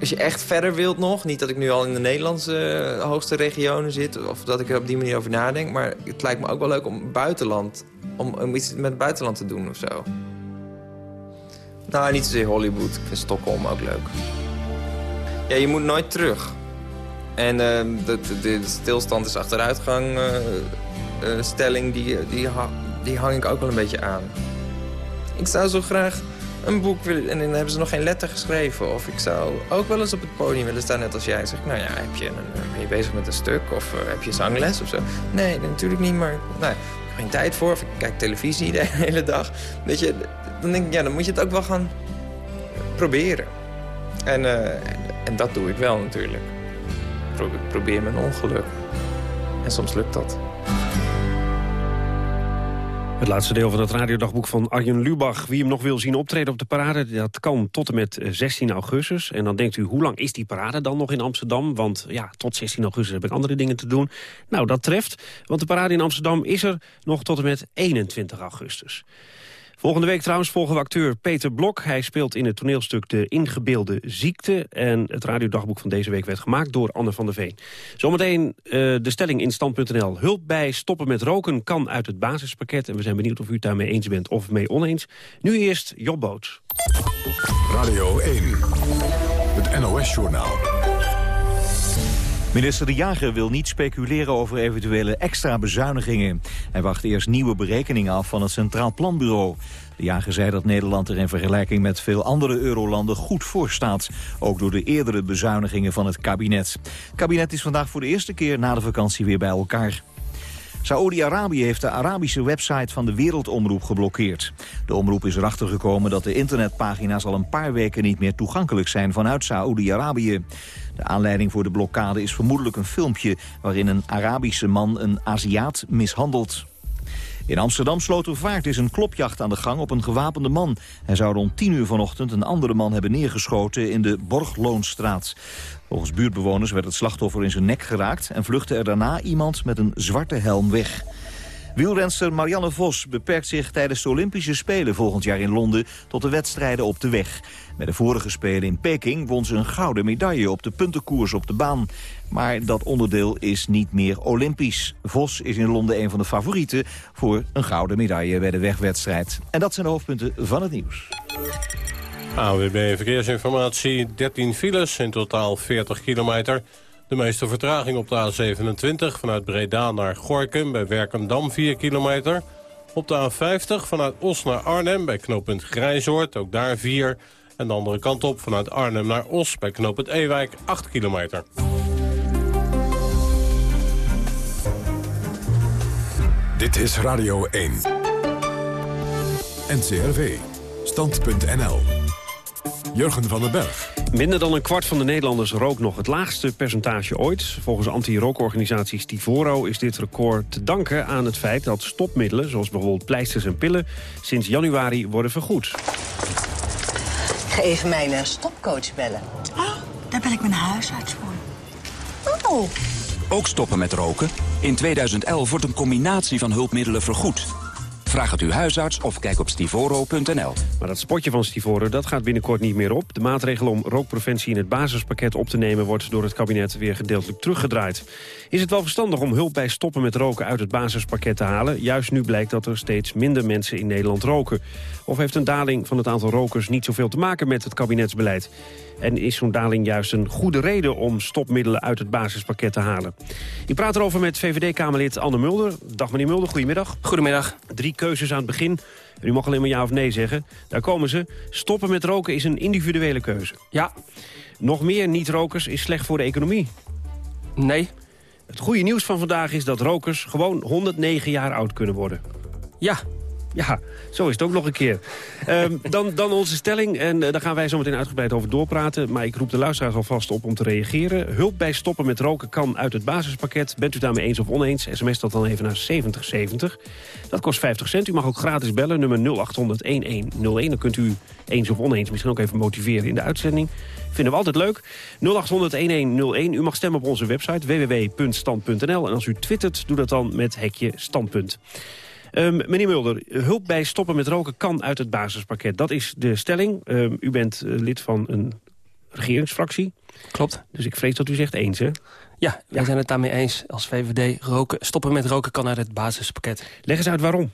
Als je echt verder wilt nog, niet dat ik nu al in de Nederlandse hoogste regionen zit... of dat ik er op die manier over nadenk... maar het lijkt me ook wel leuk om buitenland... om, iets met het buitenland te doen of zo. Nou, niet zozeer Hollywood. Ik vind Stockholm ook leuk. Ja, je moet nooit terug. En uh, de, stilstand is achteruitgang uh, uh, stelling, die, die, die hang ik ook wel een beetje aan. Ik zou zo graag een boek en dan hebben ze nog geen letter geschreven. Of ik zou ook wel eens op het podium willen staan, net als jij. Zeg, nou ja, heb je een, ben je bezig met een stuk of heb je zangles of zo? Nee, natuurlijk niet, maar nou, geen tijd voor. Of ik kijk televisie de hele dag. Weet je, dan denk ik, ja, dan moet je het ook wel gaan proberen. En, en, en, dat doe ik wel natuurlijk. Ik probeer mijn ongeluk. En soms lukt dat. Het laatste deel van het radiodagboek van Arjen Lubach. Wie hem nog wil zien optreden op de parade, dat kan tot en met 16 augustus. En dan denkt u, hoe lang is die parade dan nog in Amsterdam? Want ja, tot 16 augustus heb ik andere dingen te doen. Nou, dat treft, want de parade in Amsterdam is er nog tot en met 21 augustus. Volgende week trouwens volgen we acteur Peter Blok. Hij speelt in het toneelstuk De Ingebeelde Ziekte. En het radiodagboek van deze week werd gemaakt door Anne van der Veen. Zometeen uh, de stelling in stand.nl. Hulp bij stoppen met roken kan uit het basispakket. En we zijn benieuwd of u het daarmee eens bent of mee oneens. Nu eerst Job Boot. Radio 1, het NOS-journaal. Minister De Jager wil niet speculeren over eventuele extra bezuinigingen. Hij wacht eerst nieuwe berekeningen af van het Centraal Planbureau. De Jager zei dat Nederland er in vergelijking met veel andere eurolanden goed voor staat. Ook door de eerdere bezuinigingen van het kabinet. Het kabinet is vandaag voor de eerste keer na de vakantie weer bij elkaar. Saoedi-Arabië heeft de Arabische website van de Wereldomroep geblokkeerd. De omroep is erachter gekomen dat de internetpagina's al een paar weken niet meer toegankelijk zijn vanuit Saoedi-Arabië. De aanleiding voor de blokkade is vermoedelijk een filmpje waarin een Arabische man een Aziat mishandelt. In Amsterdam Slotervaart is een klopjacht aan de gang op een gewapende man. Hij zou rond 10 uur vanochtend een andere man hebben neergeschoten in de Borgloonstraat. Volgens buurtbewoners werd het slachtoffer in zijn nek geraakt... en vluchtte er daarna iemand met een zwarte helm weg. Wielrenster Marianne Vos beperkt zich tijdens de Olympische Spelen volgend jaar in Londen tot de wedstrijden op de weg. Bij de vorige Spelen in Peking won ze een gouden medaille op de puntenkoers op de baan. Maar dat onderdeel is niet meer Olympisch. Vos is in Londen een van de favorieten voor een gouden medaille bij de wegwedstrijd. En dat zijn de hoofdpunten van het nieuws. AWB Verkeersinformatie, 13 files, in totaal 40 kilometer. De meeste vertraging op de A27 vanuit Breda naar Gorkum bij Werkendam 4 kilometer. Op de A50 vanuit Os naar Arnhem bij knooppunt Grijzoord, ook daar 4. En de andere kant op vanuit Arnhem naar Os bij knooppunt Ewijk 8 kilometer. Dit is Radio 1. NCRV. Stand.nl. Jurgen van den Berg. Minder dan een kwart van de Nederlanders rookt nog het laagste percentage ooit. Volgens anti-rookorganisatie Stivoro is dit record te danken aan het feit dat stopmiddelen, zoals bijvoorbeeld pleisters en pillen, sinds januari worden vergoed. Ik ga even mijn uh, stopcoach bellen. Oh, daar ben ik mijn huisarts voor. Oh. Ook stoppen met roken? In 2011 wordt een combinatie van hulpmiddelen vergoed. Vraag het uw huisarts of kijk op stivoro.nl. Maar dat spotje van Stivoro dat gaat binnenkort niet meer op. De maatregel om rookpreventie in het basispakket op te nemen... wordt door het kabinet weer gedeeltelijk teruggedraaid. Is het wel verstandig om hulp bij stoppen met roken uit het basispakket te halen? Juist nu blijkt dat er steeds minder mensen in Nederland roken. Of heeft een daling van het aantal rokers niet zoveel te maken met het kabinetsbeleid? En is zo'n daling juist een goede reden om stopmiddelen uit het basispakket te halen? Ik praat erover met VVD-Kamerlid Anne Mulder. Dag meneer Mulder, goedemiddag. Goedemiddag. Drie keuzes aan het begin. u mag alleen maar ja of nee zeggen. Daar komen ze. Stoppen met roken is een individuele keuze. Ja. Nog meer niet-rokers is slecht voor de economie. Nee. Het goede nieuws van vandaag is dat rokers gewoon 109 jaar oud kunnen worden. Ja, ja, zo is het ook nog een keer. Um, dan, dan onze stelling, en uh, daar gaan wij zo meteen uitgebreid over doorpraten. Maar ik roep de luisteraars alvast op om te reageren. Hulp bij stoppen met roken kan uit het basispakket. Bent u daarmee eens of oneens? SMS dat dan even naar 7070. Dat kost 50 cent. U mag ook gratis bellen, nummer 0800-1101. Dan kunt u eens of oneens misschien ook even motiveren in de uitzending. Vinden we altijd leuk. 0800-1101. U mag stemmen op onze website www.stand.nl. En als u twittert, doe dat dan met hekje standpunt. Um, meneer Mulder, hulp bij stoppen met roken kan uit het basispakket. Dat is de stelling. Um, u bent uh, lid van een regeringsfractie. Klopt. Dus ik vrees dat u zegt eens, hè? Ja, wij zijn het daarmee eens als VVD. Roken, stoppen met roken kan uit het basispakket. Leg eens uit waarom.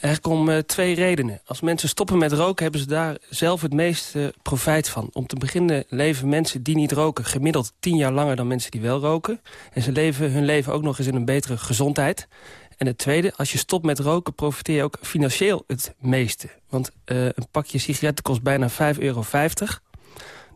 Eigenlijk om uh, twee redenen. Als mensen stoppen met roken, hebben ze daar zelf het meeste profijt van. Om te beginnen leven mensen die niet roken gemiddeld tien jaar langer dan mensen die wel roken. En ze leven hun leven ook nog eens in een betere gezondheid. En het tweede, als je stopt met roken, profiteer je ook financieel het meeste. Want uh, een pakje sigaretten kost bijna 5,50 euro.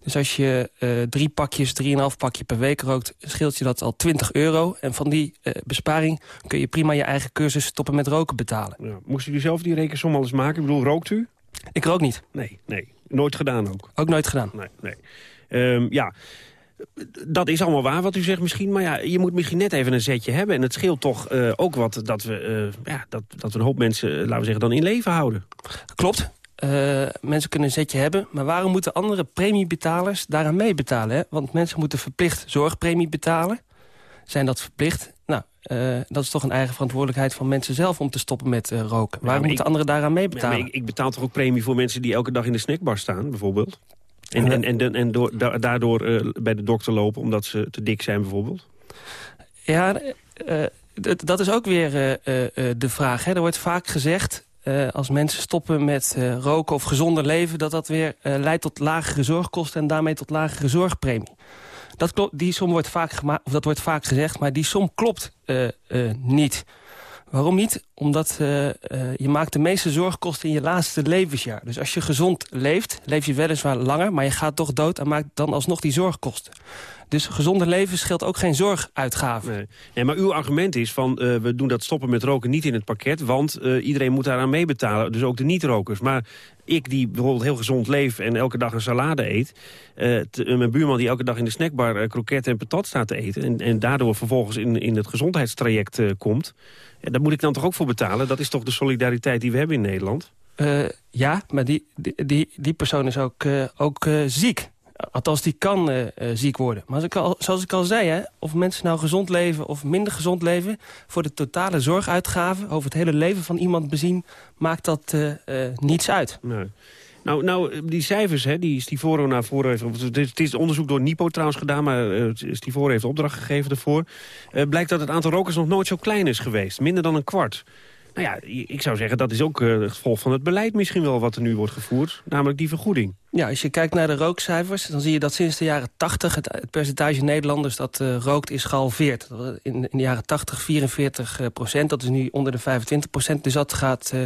Dus als je uh, drie pakjes, drieënhalf pakje per week rookt... scheelt je dat al 20 euro. En van die uh, besparing kun je prima je eigen cursus stoppen met roken betalen. Ja, moest u zelf die rekensom al eens maken? Ik bedoel, rookt u? Ik rook niet. Nee, nee. Nooit gedaan ook? Ook nooit gedaan. Nee, nee. Um, ja, dat is allemaal waar wat u zegt misschien. Maar ja, je moet misschien net even een zetje hebben. En het scheelt toch uh, ook wat dat we, uh, ja, dat, dat we een hoop mensen, uh, laten we zeggen, dan in leven houden. Klopt. mensen kunnen een zetje hebben. Maar waarom moeten andere premiebetalers daaraan meebetalen? Hè? Want mensen moeten verplicht zorgpremie betalen. Zijn dat verplicht? Nou, dat is toch een eigen verantwoordelijkheid van mensen zelf om te stoppen met roken. Waarom moeten anderen daaraan meebetalen? Ja, ik, ik betaal toch ook premie voor mensen die elke dag in de snackbar staan, bijvoorbeeld? En, en, en, en door, daardoor uh, bij de dokter lopen omdat ze te dik zijn bijvoorbeeld? Ja, uh, dat is ook weer uh, de vraag. Hè. Er wordt vaak gezegd, als mensen stoppen met roken of gezonder leven... dat dat weer leidt tot lagere zorgkosten en daarmee tot lagere zorgpremie. Dat klopt, die som wordt vaak, of dat wordt vaak gezegd, maar die som klopt niet. Waarom niet? Omdat uh, uh, je maakt de meeste zorgkosten in je laatste levensjaar. Dus als je gezond leeft, leef je weliswaar langer... maar je gaat toch dood en maakt dan alsnog die zorgkosten. Dus gezonde leven scheelt ook geen zorguitgaven. Nee. nee maar uw argument is van uh, we doen dat stoppen met roken niet in het pakket... want uh, iedereen moet daaraan meebetalen, dus ook de niet-rokers. Maar ik die bijvoorbeeld heel gezond leef en elke dag een salade eet... Uh, te, mijn buurman die elke dag in de snackbar uh, kroket en patat staat te eten... en, en daardoor vervolgens in, in het gezondheidstraject uh, komt... Ja, daar moet ik dan toch ook voor betalen? Dat is toch de solidariteit die we hebben in Nederland? ja, maar die, die, die persoon is ook, ook ziek. Althans, die kan uh, uh, ziek worden. Maar ik al, zoals ik al zei, hè, of mensen nou gezond leven of minder gezond leven... voor de totale zorguitgaven over het hele leven van iemand bezien... maakt dat uh, niets uit. Nee. Nou, nou, die cijfers, hè, die Stivoro naar voren heeft... Het is onderzoek door Nipo trouwens gedaan, maar Stivoro heeft opdracht gegeven. Uh, blijkt dat het aantal rokers nog nooit zo klein is geweest. Minder dan een kwart. Nou ja, ik zou zeggen, dat is ook het gevolg van het beleid misschien wel wat er nu wordt gevoerd. Namelijk die vergoeding. Ja, als je kijkt naar de rookcijfers, dan zie je dat sinds de jaren 80... het, het percentage Nederlanders dat uh, rookt is gehalveerd. In, in, de jaren 80 44 procent, dat is nu onder de 25 procent. Dus dat gaat, uh,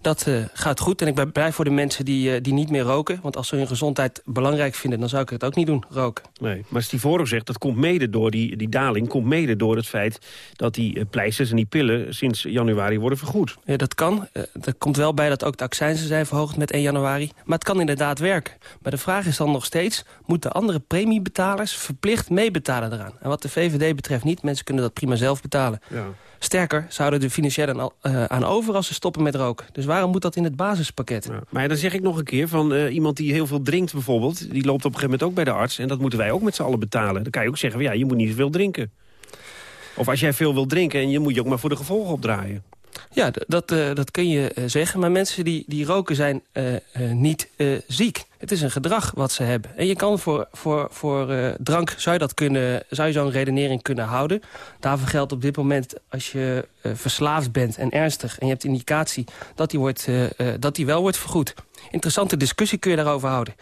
dat, gaat goed. En ik ben blij voor de mensen die, die niet meer roken. Want als ze hun gezondheid belangrijk vinden, dan zou ik het ook niet doen, roken. Nee, maar Stivoro zegt, dat komt mede door die, die daling... komt mede door het feit dat die pleisters en die pillen sinds januari worden vergoed. Ja, dat kan. er komt wel bij dat ook de accijnzen zijn verhoogd met 1 januari. Maar het kan inderdaad werken. Maar de vraag is dan nog steeds... moeten andere premiebetalers verplicht meebetalen eraan? En wat de VVD betreft niet. Mensen kunnen dat prima zelf betalen. Ja. Sterker, zouden de financiëlen uh, aan over als ze stoppen met roken. Dus waarom moet dat in het basispakket? Ja. Maar ja, dan zeg ik nog een keer, van uh, iemand die heel veel drinkt bijvoorbeeld... die loopt op een gegeven moment ook bij de arts... en dat moeten wij ook met z'n allen betalen. Dan kan je ook zeggen, ja, je moet niet zoveel drinken. Of als jij veel wil drinken, en je moet je ook maar voor de gevolgen opdraaien. Ja, dat, uh, dat kun je zeggen. Maar mensen die, die roken zijn uh, niet ziek. Het is een gedrag wat ze hebben. En je kan voor, voor, voor drank, zou je, dat kunnen, zou je zo'n redenering kunnen houden. Daarvoor geldt op dit moment, als je verslaafd bent en ernstig... en je hebt indicatie dat die, wordt, dat die wel wordt vergoed. Interessante discussie kun je daarover houden.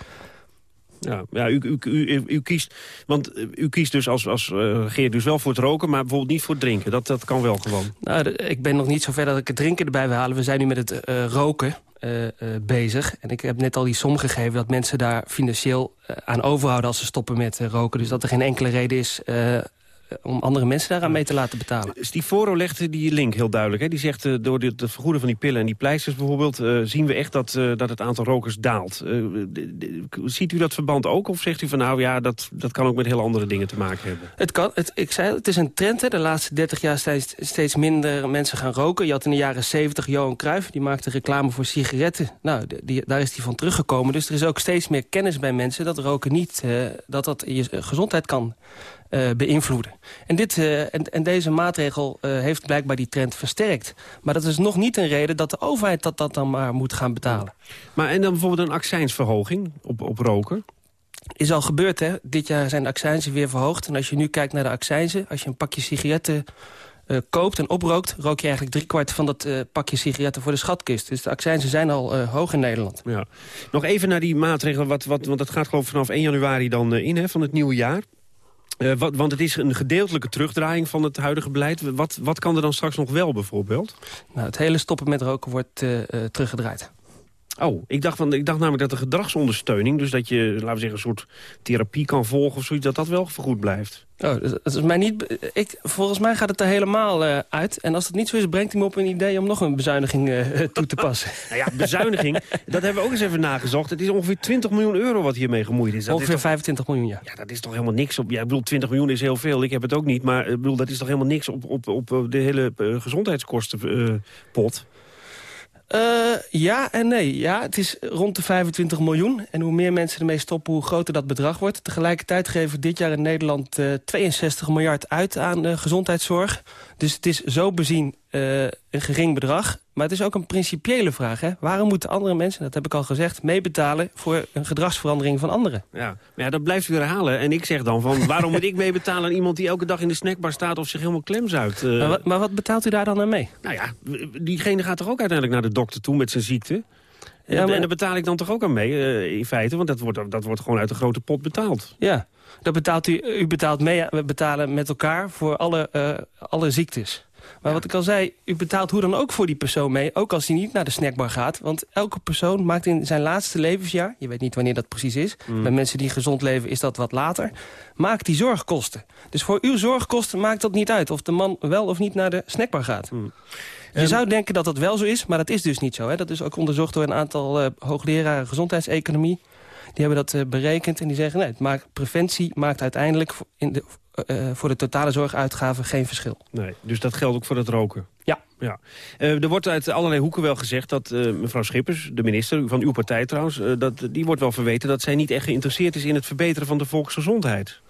Ja, ja u, u, u, u, kiest, want eh, u kiest dus als, als uh, dus wel voor het roken, maar bijvoorbeeld niet voor het drinken. Dat, dat kan wel gewoon. Nou, ik ben nog niet zo ver dat ik het drinken erbij wil halen. We zijn nu met het uh, roken bezig. En ik heb net al die som gegeven dat mensen daar financieel aan overhouden als ze stoppen met roken. Dus dat er geen enkele reden is eh, om andere mensen daaraan mee te laten betalen. Stivoro legt die link heel duidelijk. Hè? Die zegt, uh, door het vergoeden van die pillen en die pleisters bijvoorbeeld... Uh, zien we echt dat, uh, dat het aantal rokers daalt. ziet u dat verband ook? Of zegt u van nou ja, dat, dat kan ook met heel andere dingen te maken hebben? Het kan. Het, ik zei, het is een trend. Hè? De laatste 30 jaar steeds, steeds minder mensen gaan roken. Je had in de jaren 70 Johan Cruijff. Die maakte reclame voor sigaretten. Nou, die, daar is hij van teruggekomen. Dus er is ook steeds meer kennis bij mensen... dat roken niet, dat dat je gezondheid kan beïnvloeden. En, dit, uh, en, en, deze maatregel uh, heeft blijkbaar die trend versterkt. Maar dat is nog niet een reden dat de overheid dat, dat dan maar moet gaan betalen. Maar en dan bijvoorbeeld een accijnsverhoging op, op roken? Is al gebeurd, hè. Dit jaar zijn de accijnzen weer verhoogd. En als je nu kijkt naar de accijnzen... als je een pakje sigaretten uh, koopt en oprookt... rook je eigenlijk driekwart van dat uh, pakje sigaretten voor de schatkist. Dus de accijnzen zijn al uh, hoog in Nederland. Ja. Nog even naar die maatregelen, wat, wat, want dat gaat geloof ik vanaf 1 januari dan in hè, van het nieuwe jaar. Wat, want het is een gedeeltelijke terugdraaiing van het huidige beleid. Wat, wat kan er dan straks nog wel bijvoorbeeld? Nou, het hele stoppen met roken wordt uh, uh, teruggedraaid. Oh, ik dacht, van, ik dacht namelijk dat de gedragsondersteuning... dus dat je, laten we zeggen, een soort therapie kan volgen of zoiets... dat dat wel vergoed blijft. Oh, dat is mij niet... Ik, volgens mij gaat het er helemaal uh, uit. En als dat niet zo is, brengt hij me op een idee... om nog een bezuiniging uh, toe te passen. nou ja, bezuiniging, dat hebben we ook eens even nagezocht. Het is ongeveer 20 miljoen euro wat hiermee gemoeid is. Dat ongeveer is toch... 25 miljoen, ja. Ja, dat is toch helemaal niks op... Ja, ik bedoel, 20 miljoen is heel veel. Ik heb het ook niet. Maar ik bedoel, dat is toch helemaal niks op, op, op de hele gezondheidskostenpot. Uh, ja en nee. Ja, het is rond de 25 miljoen. En hoe meer mensen ermee stoppen, hoe groter dat bedrag wordt. Tegelijkertijd geven dit jaar in Nederland uh, 62 miljard uit aan uh, gezondheidszorg. Dus het is zo bezien uh, een gering bedrag. Maar het is ook een principiële vraag. Hè? Waarom moeten andere mensen, dat heb ik al gezegd... meebetalen voor een gedragsverandering van anderen? Ja, maar ja, dat blijft u herhalen. En ik zeg dan van, waarom moet ik meebetalen aan iemand... die elke dag in de snackbar staat of zich helemaal klemzuigt? Uh... Maar, wat, maar wat betaalt u daar dan aan mee? Nou ja, diegene gaat toch ook uiteindelijk naar de dokter toe met zijn ziekte? Ja, maar... En daar betaal ik dan toch ook aan mee, uh, in feite? Want dat wordt, dat wordt gewoon uit de grote pot betaald. Ja, dat betaalt u, u betaalt mee, we betalen met elkaar voor alle, uh, alle ziektes. Maar wat ik al zei, u betaalt hoe dan ook voor die persoon mee. Ook als hij niet naar de snackbar gaat. Want elke persoon maakt in zijn laatste levensjaar... je weet niet wanneer dat precies is. Mm. Bij mensen die gezond leven is dat wat later. Maakt die zorgkosten. Dus voor uw zorgkosten maakt dat niet uit... of de man wel of niet naar de snackbar gaat. Mm. Je zou denken dat dat wel zo is, maar dat is dus niet zo. Hè? Dat is ook onderzocht door een aantal uh, hoogleraren gezondheidseconomie. Die hebben dat uh, berekend en die zeggen... nee, het maakt, preventie maakt uiteindelijk in de, uh, voor de totale zorguitgaven geen verschil. Nee, dus dat geldt ook voor het roken? Ja. ja. Eh, er wordt uit allerlei hoeken wel gezegd dat eh, mevrouw Schippers, de minister van uw partij trouwens... eh, dat, die wordt wel verweten dat zij niet echt geïnteresseerd is in het verbeteren van de volksgezondheid.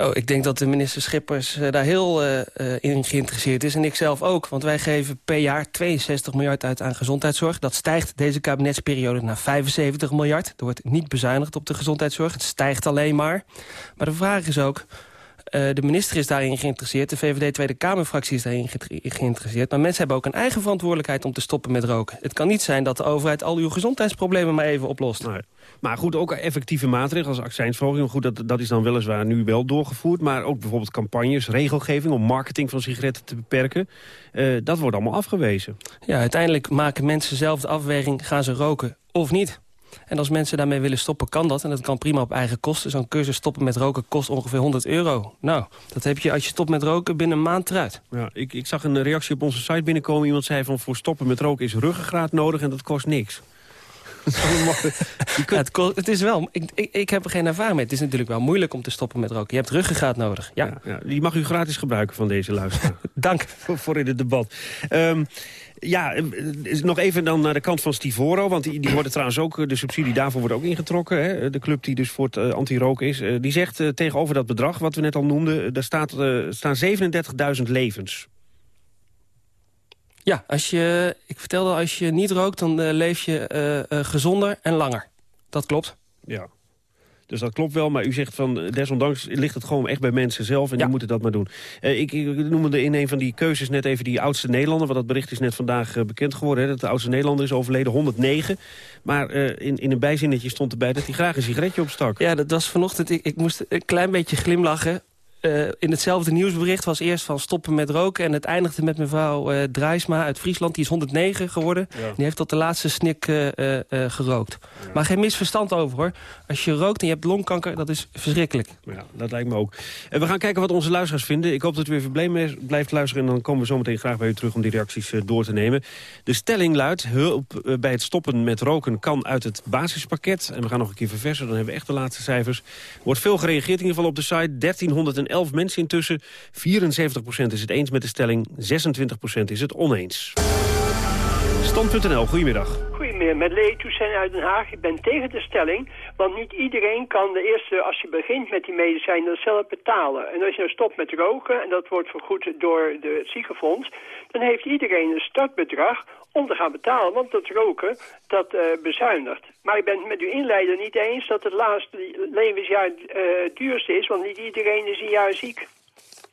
Oh, ik denk dat de minister Schippers eh, daar heel eh, in geïnteresseerd is. En ik zelf ook. Want wij geven per jaar 62 miljard uit aan gezondheidszorg. Dat stijgt deze kabinetsperiode naar 75 miljard. Er wordt niet bezuinigd op de gezondheidszorg. Het stijgt alleen maar. Maar de vraag is ook... eh, de minister is daarin geïnteresseerd. De VVD Tweede Kamerfractie is daarin ge- geïnteresseerd. Maar mensen hebben ook een eigen verantwoordelijkheid om te stoppen met roken. Het kan niet zijn dat de overheid al uw gezondheidsproblemen maar even oplost. Maar goed, ook effectieve maatregelen als accijnsverhoging. Goed, dat, dat is dan weliswaar nu wel doorgevoerd. Maar ook bijvoorbeeld campagnes, regelgeving om marketing van sigaretten te beperken. Eh, dat wordt allemaal afgewezen. Ja, uiteindelijk maken mensen zelf de afweging... gaan ze roken of niet? En als mensen daarmee willen stoppen, kan dat. En dat kan prima op eigen kosten. Zo'n cursus stoppen met roken kost ongeveer 100 euro. Nou, dat heb je als je stopt met roken binnen een maand eruit. Ja, ik, ik zag een reactie op onze site binnenkomen. Iemand zei van voor stoppen met roken is ruggengraat nodig en dat kost niks. Ja, het, kost- het is wel, ik, ik, ik heb er geen ervaring mee. Het is natuurlijk wel moeilijk om te stoppen met roken. Je hebt ruggengraat nodig. Ja. Ja, die mag u gratis gebruiken van deze luisteraar. Dank. voor, voor in het debat. Ehm, ja, eh, is nog even dan naar de kant van Stivoro. Want die, die worden trouwens ook, eh, de subsidie daarvoor wordt ook ingetrokken. Hè? De club die dus voor het eh, anti-roken is. Eh, die zegt eh, tegenover dat bedrag, wat we net al noemden... eh, daar staat, eh, staan 37.000 levens. Ja, als je, ik vertelde, als je niet rookt, dan eh, leef je eh, eh, gezonder en langer. Dat klopt. Ja. Dus dat klopt wel, maar u zegt van eh, desondanks ligt het gewoon echt bij mensen zelf en die moeten dat maar doen. Eh, ik, ik noemde in een van die keuzes net even die oudste Nederlander, want dat bericht is net vandaag eh, bekend geworden, hè, dat de oudste Nederlander is overleden, 109. Maar in, in een bijzinnetje stond erbij dat hij graag een sigaretje opstak. Ja, dat was vanochtend. Ik, ik moest een klein beetje glimlachen. Eh, in hetzelfde nieuwsbericht was eerst van stoppen met roken... en het eindigde met mevrouw eh Drijsma uit Friesland. Die is 109 geworden. Die heeft tot de laatste snik eh, gerookt. Maar geen misverstand over, hoor. Als je rookt en je hebt longkanker, dat is verschrikkelijk. Ja, dat lijkt me ook. En we gaan kijken wat onze luisteraars vinden. Ik hoop dat u even blij- blijft luisteren... en dan komen we zometeen graag bij u terug om die reacties door te nemen. De stelling luidt, hulp bij het stoppen met roken kan uit het basispakket. En we gaan nog een keer verversen, dan hebben we echt de laatste cijfers. Er wordt veel gereageerd in ieder geval op de site. 1311 mensen intussen. 74% is het eens met de stelling, 26% is het oneens. Stand.nl, goedemiddag. Goedemiddag, met Lee Toussaint uit Den Haag. Ik ben tegen de stelling, want niet iedereen kan de eerste, als je begint met die medicijnen, dat zelf betalen. En als je nou stopt met roken, en dat wordt vergoed door de, ziekenfonds, dan heeft iedereen een startbedrag om te gaan betalen, want dat roken, dat eh, bezuinigt. Maar ik ben het met uw inleider niet eens dat het laatste levensjaar eh duurste is, want niet iedereen is een jaar ziek.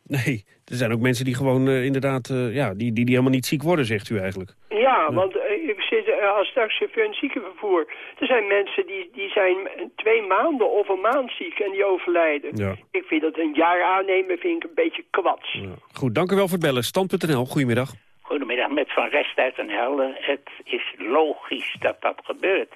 Nee, er zijn ook mensen die gewoon eh, inderdaad, ja, die, die, die helemaal niet ziek worden, zegt u eigenlijk. Ja, want ik zit eh, als straks chauffeur in het ziekenvervoer. Er zijn mensen die, die zijn twee maanden of een maand ziek en die overlijden. Ja. Ik vind dat een jaar aannemen vind ik een beetje kwats. Goed, dank u wel voor het bellen. Stand.nl. Goedemiddag, uit Den Helder. Het is logisch dat dat gebeurt.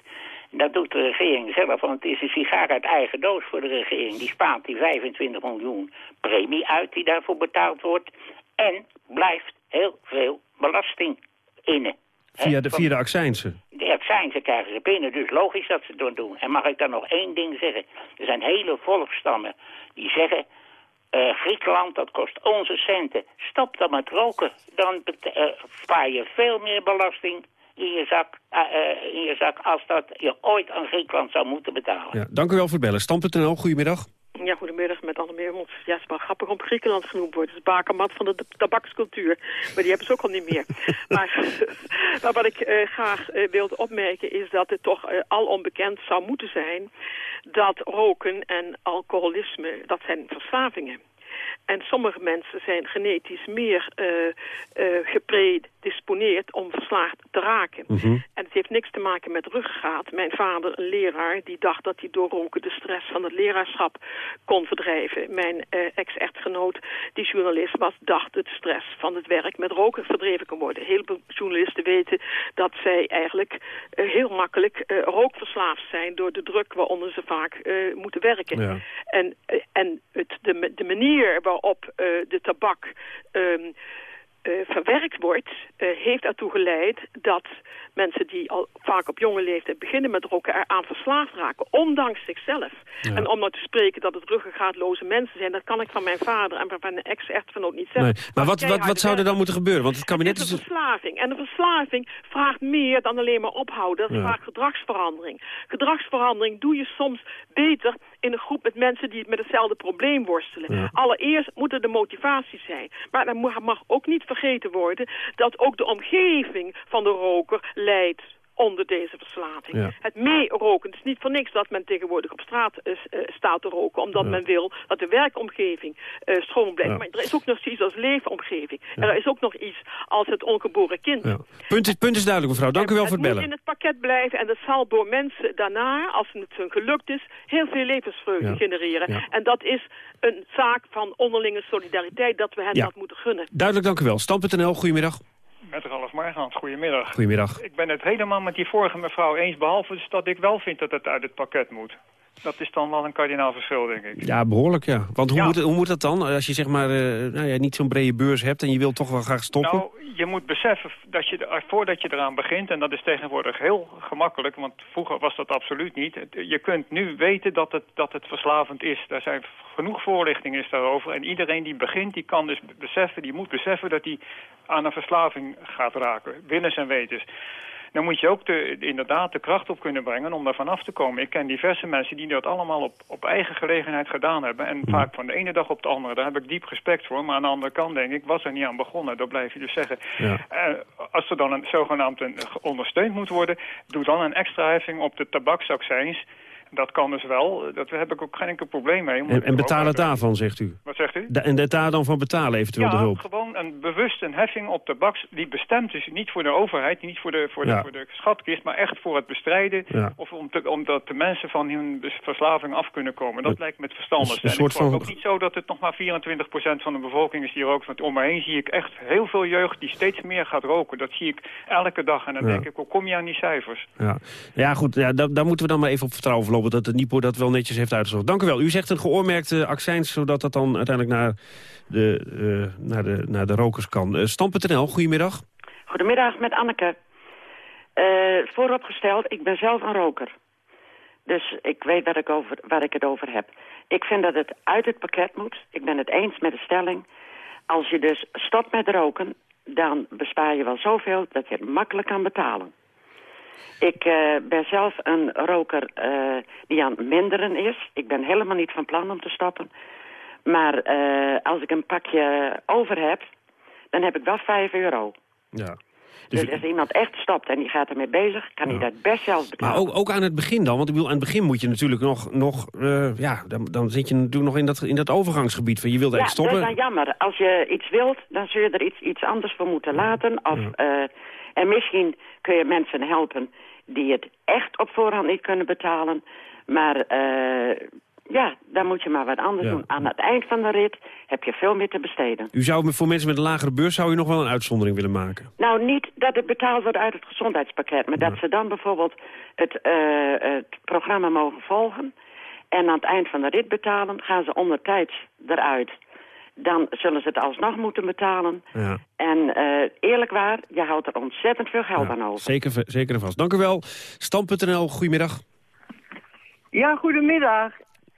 Dat doet de regering zelf, want het is een sigaar uit eigen doos voor de regering. Die spaart die 25 miljoen premie uit die daarvoor betaald wordt. En blijft heel veel belasting innen. Via de, via de accijnsen. De accijnzen krijgen ze binnen, dus logisch dat ze het doen. En mag ik dan nog één ding zeggen? Er zijn hele volkstammen die zeggen... eh, Griekenland, dat kost onze centen. Stop dan met roken. Dan eh, spaar je veel meer belasting in je, zak, eh, in je zak... als dat je ooit aan Griekenland zou moeten betalen. Ja, dank u wel voor het bellen. Stand.nl, goedemiddag. Ja, goedemiddag met Anne Meermond. Ja, het is wel grappig om Griekenland genoemd wordt. Het is bakermat van de tabakscultuur. Maar die hebben ze ook al niet meer. maar, maar wat ik eh, graag eh, wilde opmerken is dat het toch eh, al onbekend zou moeten zijn... dat roken en alcoholisme, dat zijn verslavingen. En sommige mensen zijn genetisch meer eh, eh, gepredisponeerd om verslaafd te raken. En het heeft niks te maken met ruggengraat. Mijn vader, een leraar, die dacht dat hij door roken de stress van het leraarschap kon verdrijven. Mijn eh, ex-echtgenoot, die journalist was, dacht dat de stress van het werk met roken verdreven kon worden. Heel veel journalisten weten dat zij eigenlijk eh, heel makkelijk eh, rookverslaafd zijn door de druk waaronder ze vaak eh, moeten werken. Ja. En, eh, en het, de, de manier waarop eh, de tabak ehm, eh, verwerkt wordt, eh, heeft ertoe geleid dat mensen die al vaak op jonge leeftijd beginnen met roken eraan verslaafd raken, ondanks zichzelf. Ja. En om nou te spreken dat het ruggengraatloze mensen zijn, dat kan ik van mijn vader en van mijn ex-echtgenoot niet zeggen. Nee. Maar wat, wat, wat zou er dan moeten gebeuren? Want het kabinet Het is is... een verslaving. En een verslaving vraagt meer dan alleen maar ophouden. Dat Ja. vraagt gedragsverandering. Gedragsverandering doe je soms beter in een groep met mensen die het met hetzelfde probleem worstelen. Ja. Allereerst moet er de motivatie zijn. Maar mo- mag ook niet vergeten worden dat ook de omgeving van de roker leidt onder deze verslaving. Ja. Het meeroken, het is niet voor niks dat men tegenwoordig op straat eh, eh, staat te roken, omdat men wil dat de werkomgeving eh, schoon blijft. Ja. Maar er is ook nog iets als leefomgeving. Er is ook nog iets als het ongeboren kind. Punt, is, punt is duidelijk, mevrouw. Dank u wel voor het Het bellen. moet in het pakket blijven en dat zal door mensen daarna, als het hun gelukt is, heel veel levensvreugde genereren. En dat is een zaak van onderlinge solidariteit dat we hen dat moeten gunnen. Duidelijk, dank u wel. Stand.nl, goedemiddag. Met Ralf Margaans, goedemiddag. Goedemiddag. Ik ben het helemaal met die vorige mevrouw eens, behalve dus dat ik wel vind dat het uit het pakket moet. Dat is dan wel een kardinaal verschil, denk ik. Ja, behoorlijk, ja. Want hoe, Ja. Moet, hoe moet dat dan? Als je zeg maar eh, nou ja, niet zo'n brede beurs hebt en je wilt toch wel graag stoppen? Nou, je moet beseffen dat je, voordat je eraan begint, en dat is tegenwoordig heel gemakkelijk, want vroeger was dat absoluut niet. Je kunt nu weten dat het, dat het verslavend is. Daar zijn genoeg voorlichting is daarover. En iedereen die begint, die kan dus beseffen, die moet beseffen dat hij aan een verslaving gaat raken. Willens en wetens. Dan moet je ook de, inderdaad de kracht op kunnen brengen om daar vanaf te komen. Ik ken diverse mensen die dat allemaal op, op eigen gelegenheid gedaan hebben. En vaak van de ene dag op de andere. Daar heb ik diep respect voor. Maar aan de andere kant denk ik, was er niet aan begonnen. Dat blijf je dus zeggen. Ja. Eh, als er dan een zogenaamd een, ondersteund moet worden... doe dan een extra heffing op de tabaksaccijns. Dat kan dus wel. Dat heb ik ook geen enkel probleem mee. En, en uit- daarvan, zegt u? Wat zegt u? Da- en daar dan van betalen eventueel ja, de hulp? gewoon een bewust een heffing op tabaks die bestemd is niet voor de overheid, niet voor de, voor de, Ja. voor de schatkist, maar echt voor het bestrijden Ja. of om te, omdat de mensen van hun bes- verslaving af kunnen komen. Dat lijkt me het verstandigste. een En soort van- ook niet zo dat het nog maar 24% van de bevolking is die rookt. Want om me heen zie ik echt heel veel jeugd die steeds meer gaat roken. Dat zie ik elke dag en dan Ja. denk ik, hoe kom je aan die cijfers? Ja, ja goed, ja, daar, daar moeten we dan maar even op vertrouwen verlopen... dat de NIPO dat wel netjes heeft uitgezocht. Dank u wel. U zegt een geoormerkte accijns... zodat dat dan uiteindelijk naar de, eh, naar de, naar de rokers kan. Uh, Stam.nl, goedemiddag. Goedemiddag, met Anneke. Eh, vooropgesteld, ik ben zelf een roker. Dus ik weet waar ik, over, waar ik het over heb. Ik vind dat het uit het pakket moet. Ik ben het eens met de stelling. Als je dus stopt met roken, dan bespaar je wel zoveel dat je het makkelijk kan betalen. Ik eh, ben zelf een roker eh, die aan het minderen is. Ik ben helemaal niet van plan om te stoppen. Maar eh, als ik een pakje over heb, dan heb ik wel 5 euro. Ja. Dus, als iemand echt stopt en die gaat ermee bezig, kan hij dat best zelf betalen. Maar ook, ook aan het begin dan, want ik bedoel, aan het begin moet je natuurlijk nog, nog ja, dan, dan zit je natuurlijk nog in dat, in dat overgangsgebied van je wilde ja, echt stoppen. dat is dan jammer. Als je iets wilt, dan zul je er iets, iets anders voor moeten laten. Of, en misschien kun je mensen helpen die het echt op voorhand niet kunnen betalen. Maar eh, ja, dan moet je maar wat anders Ja. doen. Aan het eind van de rit heb je veel meer te besteden. U zou voor mensen met een lagere beurs zou u nog wel een uitzondering willen maken. Nou, niet dat het betaald wordt uit het gezondheidspakket... maar dat ze dan bijvoorbeeld het, eh, het programma mogen volgen... en aan het eind van de rit betalen, gaan ze ondertijds eruit. Dan zullen ze het alsnog moeten betalen. Ja. En eh, eerlijk waar, je houdt er ontzettend veel geld aan over. Zeker, zeker en vast. Dank u wel. Stam.nl, goedemiddag. Ja, goedemiddag.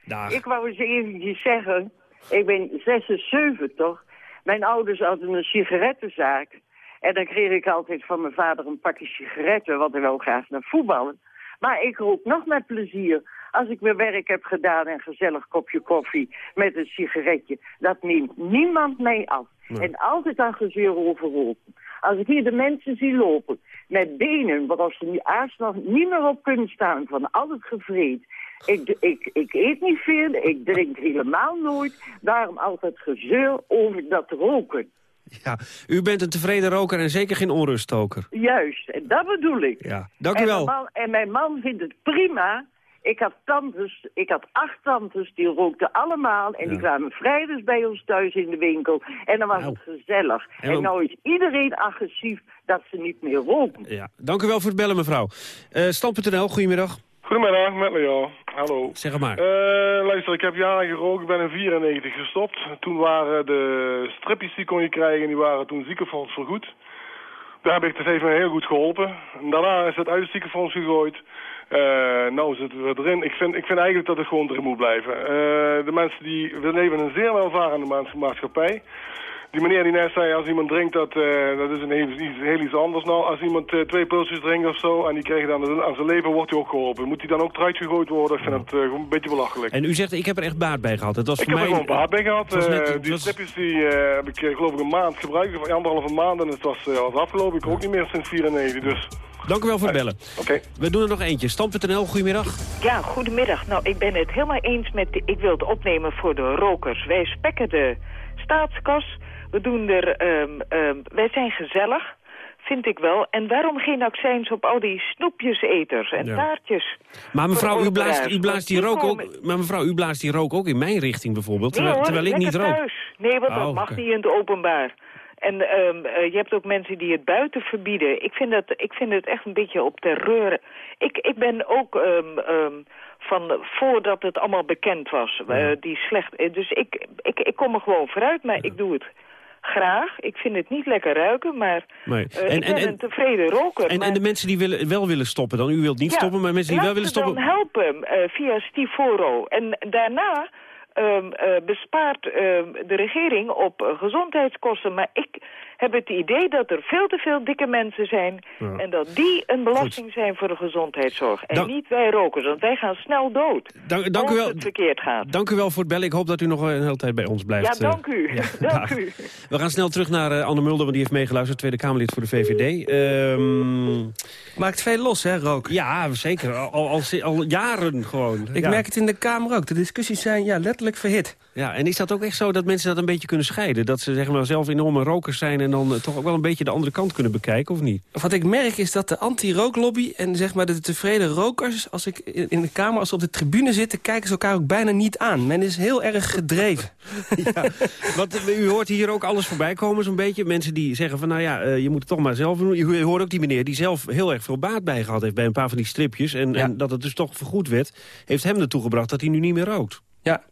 Dag. Ik wou eens eventjes zeggen, ik ben 76. Mijn ouders hadden een sigarettenzaak. En dan kreeg ik altijd van mijn vader een pakje sigaretten, want hij wou graag naar voetballen. Maar ik rook nog met plezier. Als ik mijn werk heb gedaan en gezellig kopje koffie met een sigaretje, dat neemt niemand mee af. En altijd aan gezeur over roken. Als ik hier de mensen zie lopen met benen waarop ze nu nog niet meer op kunnen staan van al het gevreed. Ik, ik, ik eet niet veel, ik drink helemaal nooit. Daarom altijd gezeur over dat roken. Ja, u bent een tevreden roker en zeker geen onruststoker. Juist, en dat bedoel ik. Ja, dank u en wel. Mijn man, en mijn man vindt het prima. Ik had tantes, ik had acht tantes, die rookten allemaal. En die kwamen vrijdags bij ons thuis in de winkel. En dan was het gezellig. En En, nou is iedereen agressief dat ze niet meer roken. Ja, dank u wel voor het bellen, mevrouw. Eh Stam.nl, goedemiddag. Goedemiddag, met Leo. Hallo. Zeg maar. Uh, luister, ik heb jaren gerookt. Ik ben in 94 gestopt. Toen waren de stripjes die kon je krijgen, die waren toen ziekenfonds vergoed. Daar heb ik, dat heeft me heel goed geholpen. En daarna is het uit het ziekenfonds gegooid. Uh, nou zitten we erin. Ik vind, ik vind eigenlijk dat het gewoon erin moet blijven. Uh, de mensen die, we leven in een zeer welvarende maatschappij. Die meneer die net zei, als iemand drinkt, dat, uh, dat is een heel, iets, heel iets anders. Nou, als iemand uh, twee pilsjes drinkt of zo en die krijgt dan aan zijn leven, wordt hij ook geholpen. Moet hij dan ook eruit gegooid worden? Ik vind het uh, een beetje belachelijk. En u zegt, ik heb er echt baat bij gehad. Het was ik voor heb mij... er gewoon baat bij gehad. Net, die was... die, heb ik geloof ik een maand gebruikt, of anderhalve maand. En het was, was afgelopen. Ik ook niet meer sinds 94, dus... Dank u wel voor het bellen. Oké. Okay. We doen er nog eentje. Stand.nl, goedemiddag. Ja, goedemiddag. Nou, ik ben het helemaal eens met... De, ik wil het opnemen voor de rokers. Wij spekken de staatskas we doen er, um, um, wij zijn gezellig, vind ik wel. En waarom geen accijns op al die snoepjeseters en ja. taartjes? Maar mevrouw, u blaast, u blaast die rook ook, maar mevrouw, u blaast die rook ook in mijn richting bijvoorbeeld, nee, terwijl, hoor, terwijl ik niet rook. Thuis. Nee, want dat oh, mag okay. niet in het openbaar. En um, uh, je hebt ook mensen die het buiten verbieden. Ik vind, dat, ik vind het echt een beetje op terreur. Ik, ik ben ook um, um, van voordat het allemaal bekend was, uh, die slecht... Dus ik, ik, ik kom er gewoon vooruit, maar ja. ik doe het graag. Ik vind het niet lekker ruiken, maar nee. uh, en, ik ben en, een tevreden roker. En, maar... en de mensen die willen, wel willen stoppen dan? U wilt niet ja, stoppen, maar mensen die wel willen stoppen... dan helpen uh, via Stivoro. En daarna um, uh, bespaart um, de regering op gezondheidskosten. Maar ik heb het idee dat er veel te veel dikke mensen zijn... Ja. en dat die een belasting Goed. zijn voor de gezondheidszorg. En dank, niet wij rokers, want wij gaan snel dood. Dank, dank u wel, het verkeerd gaat. Dank u wel voor het bellen. Ik hoop dat u nog een hele tijd bij ons blijft. Ja, dank u. Ja, dank u. We gaan snel terug naar uh, Anne Mulder, want die heeft meegeluisterd. Tweede Kamerlid voor de VVD. Um... Maakt veel los, hè, rook? Ja, zeker. Al, al, al jaren gewoon. Ik ja. merk het in de Kamer ook. De discussies zijn ja, letterlijk verhit. Ja, en is dat ook echt zo dat mensen dat een beetje kunnen scheiden? Dat ze zeg maar, zelf enorme rokers zijn en dan uh, toch ook wel een beetje de andere kant kunnen bekijken, of niet? Wat ik merk is dat de anti-rooklobby en zeg maar de tevreden rokers... als ik in de Kamer, als ze op de tribune zitten... kijken ze elkaar ook bijna niet aan. Men is heel erg gedreven. ja, want u hoort hier ook alles voorbij komen zo'n beetje. Mensen die zeggen van, nou ja, uh, je moet het toch maar zelf doen. Je hoort ook die meneer die zelf heel erg veel baat bij gehad heeft... bij een paar van die stripjes. En, ja. en dat het dus toch vergoed werd, heeft hem ertoe gebracht dat hij nu niet meer rookt. Ja,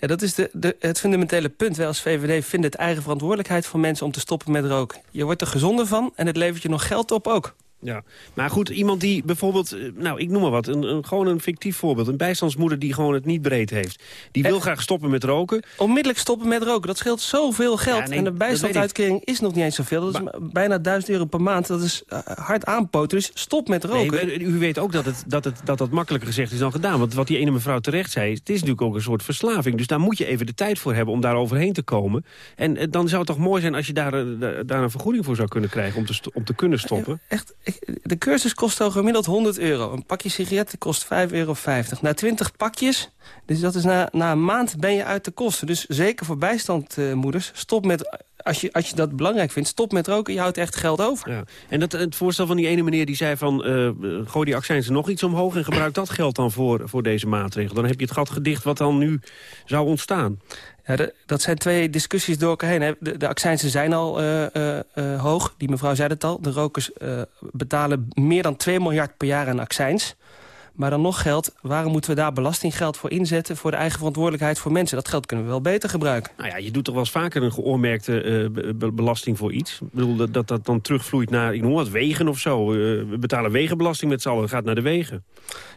ja, dat is de, de, het fundamentele punt. Wij als VVD vinden het eigen verantwoordelijkheid van mensen om te stoppen met roken. Je wordt er gezonder van en het levert je nog geld op ook. Ja, maar goed, iemand die bijvoorbeeld, nou ik noem maar wat, een, een, gewoon een fictief voorbeeld. Een bijstandsmoeder die gewoon het niet breed heeft. Die wil en, graag stoppen met roken. Onmiddellijk stoppen met roken, dat scheelt zoveel geld. Ja, nee, en de bijstandsuitkering is nog niet eens zoveel. Dat is bijna 1000 euro per maand, dat is uh, hard aanpoten. Dus stop met roken. Nee, u weet ook dat, het, dat, het, dat dat makkelijker gezegd is dan gedaan. Want wat die ene mevrouw terecht zei, het is natuurlijk ook een soort verslaving. Dus daar moet je even de tijd voor hebben om daar overheen te komen. En uh, dan zou het toch mooi zijn als je daar, uh, daar een vergoeding voor zou kunnen krijgen om te, om te kunnen stoppen. Echt, de cursus kost al gemiddeld 100 euro. Een pakje sigaretten kost 5,50 euro. Na 20 pakjes, dus dat is na, na een maand ben je uit de kosten. Dus zeker voor bijstandmoeders, stop met... Als je, als je dat belangrijk vindt, stop met roken. Je houdt echt geld over. Ja. En dat, het voorstel van die ene meneer die zei van... Uh, gooi die accijns nog iets omhoog en gebruik dat geld dan voor, voor deze maatregel. Dan heb je het gat gedicht wat dan nu zou ontstaan. Dat zijn twee discussies door elkaar heen. De, de accijnsen zijn al uh, uh, uh, hoog. Die mevrouw zei het al. De rokers betalen meer dan 2 miljard per jaar aan accijns. Maar dan nog geld, waarom moeten we daar belastinggeld voor inzetten... voor de eigen verantwoordelijkheid voor mensen? Dat geld kunnen we wel beter gebruiken. Nou ja, je doet toch wel eens vaker een geoormerkte uh, be belasting voor iets? Ik bedoel, dat, dat dat dan terugvloeit naar, ik noem wat, wegen of zo. Uh, we betalen wegenbelasting met z'n allen, gaat naar de wegen.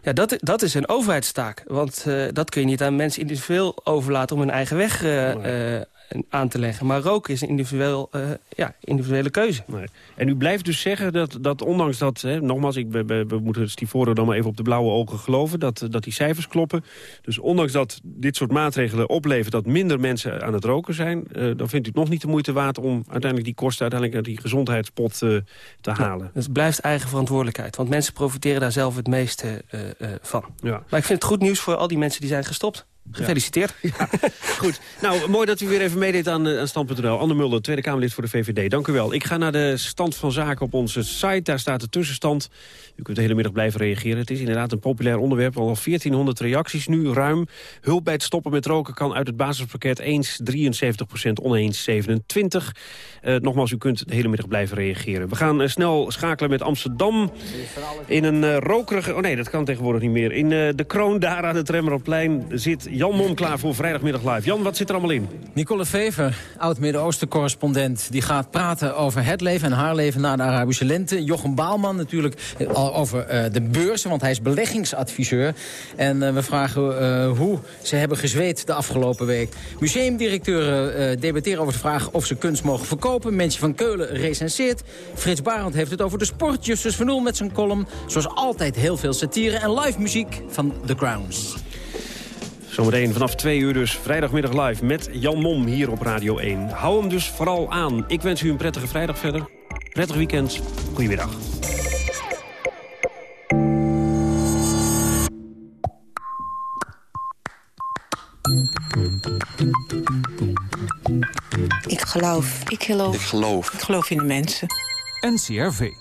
Ja, dat, dat is een overheidstaak. Want uh, dat kun je niet aan mensen individueel overlaten om hun eigen weg. Aan te leggen. Maar roken is een individueel, uh, ja, individuele keuze. Nee. En u blijft dus zeggen dat, dat ondanks dat... Hè, nogmaals, ik, we, we moeten Stivoro dan maar even op de blauwe ogen geloven... Dat, dat die cijfers kloppen. Dus ondanks dat dit soort maatregelen oplevert... dat minder mensen aan het roken zijn... Uh, dan vindt u het nog niet de moeite waard om uiteindelijk die kosten... uiteindelijk naar die gezondheidspot uh, te halen. Ja, het blijft eigen verantwoordelijkheid. Want mensen profiteren daar zelf het meeste van. Ja. Maar ik vind het goed nieuws voor al die mensen die zijn gestopt. Gefeliciteerd. Ja. Goed. Nou, mooi dat u weer even meedeed aan, uh, aan Stand.nl. Anne Mulder, Tweede Kamerlid voor de VVD. Dank u wel. Ik ga naar de stand van zaken op onze site. Daar staat de tussenstand. U kunt de hele middag blijven reageren. Het is inderdaad een populair onderwerp. Al 1400 reacties nu, ruim. Hulp bij het stoppen met roken kan uit het basispakket eens 73% oneens 27. Uh, nogmaals, u kunt de hele middag blijven reageren. We gaan uh, snel schakelen met Amsterdam. In een uh, rokerige... Oh nee, dat kan tegenwoordig niet meer. In de kroon daar aan het Remmerplein zit Jan Mom klaar voor vrijdagmiddag live. Jan, wat zit er allemaal in? Nicole Vever, oud-Midden-Oosten-correspondent... die gaat praten over het leven en haar leven na de Arabische lente. Jochem Baalman natuurlijk over uh, de beurzen, want hij is beleggingsadviseur. En uh, we vragen hoe ze hebben gezweet de afgelopen week. Museumdirecteuren debatteren over de vraag of ze kunst mogen verkopen. Mensje van Keulen recenseert. Frits Barend heeft het over de sport. Justus Van met zijn column. Zoals altijd heel veel satire en live muziek van The Crowns. Zometeen vanaf twee uur dus vrijdagmiddag live met Jan Mom hier op Radio 1. Hou hem dus vooral aan. Ik wens u een prettige vrijdag verder. Prettig weekend. Goedemiddag. Ik geloof. Ik geloof. Ik geloof. Ik geloof in de mensen. NCRV.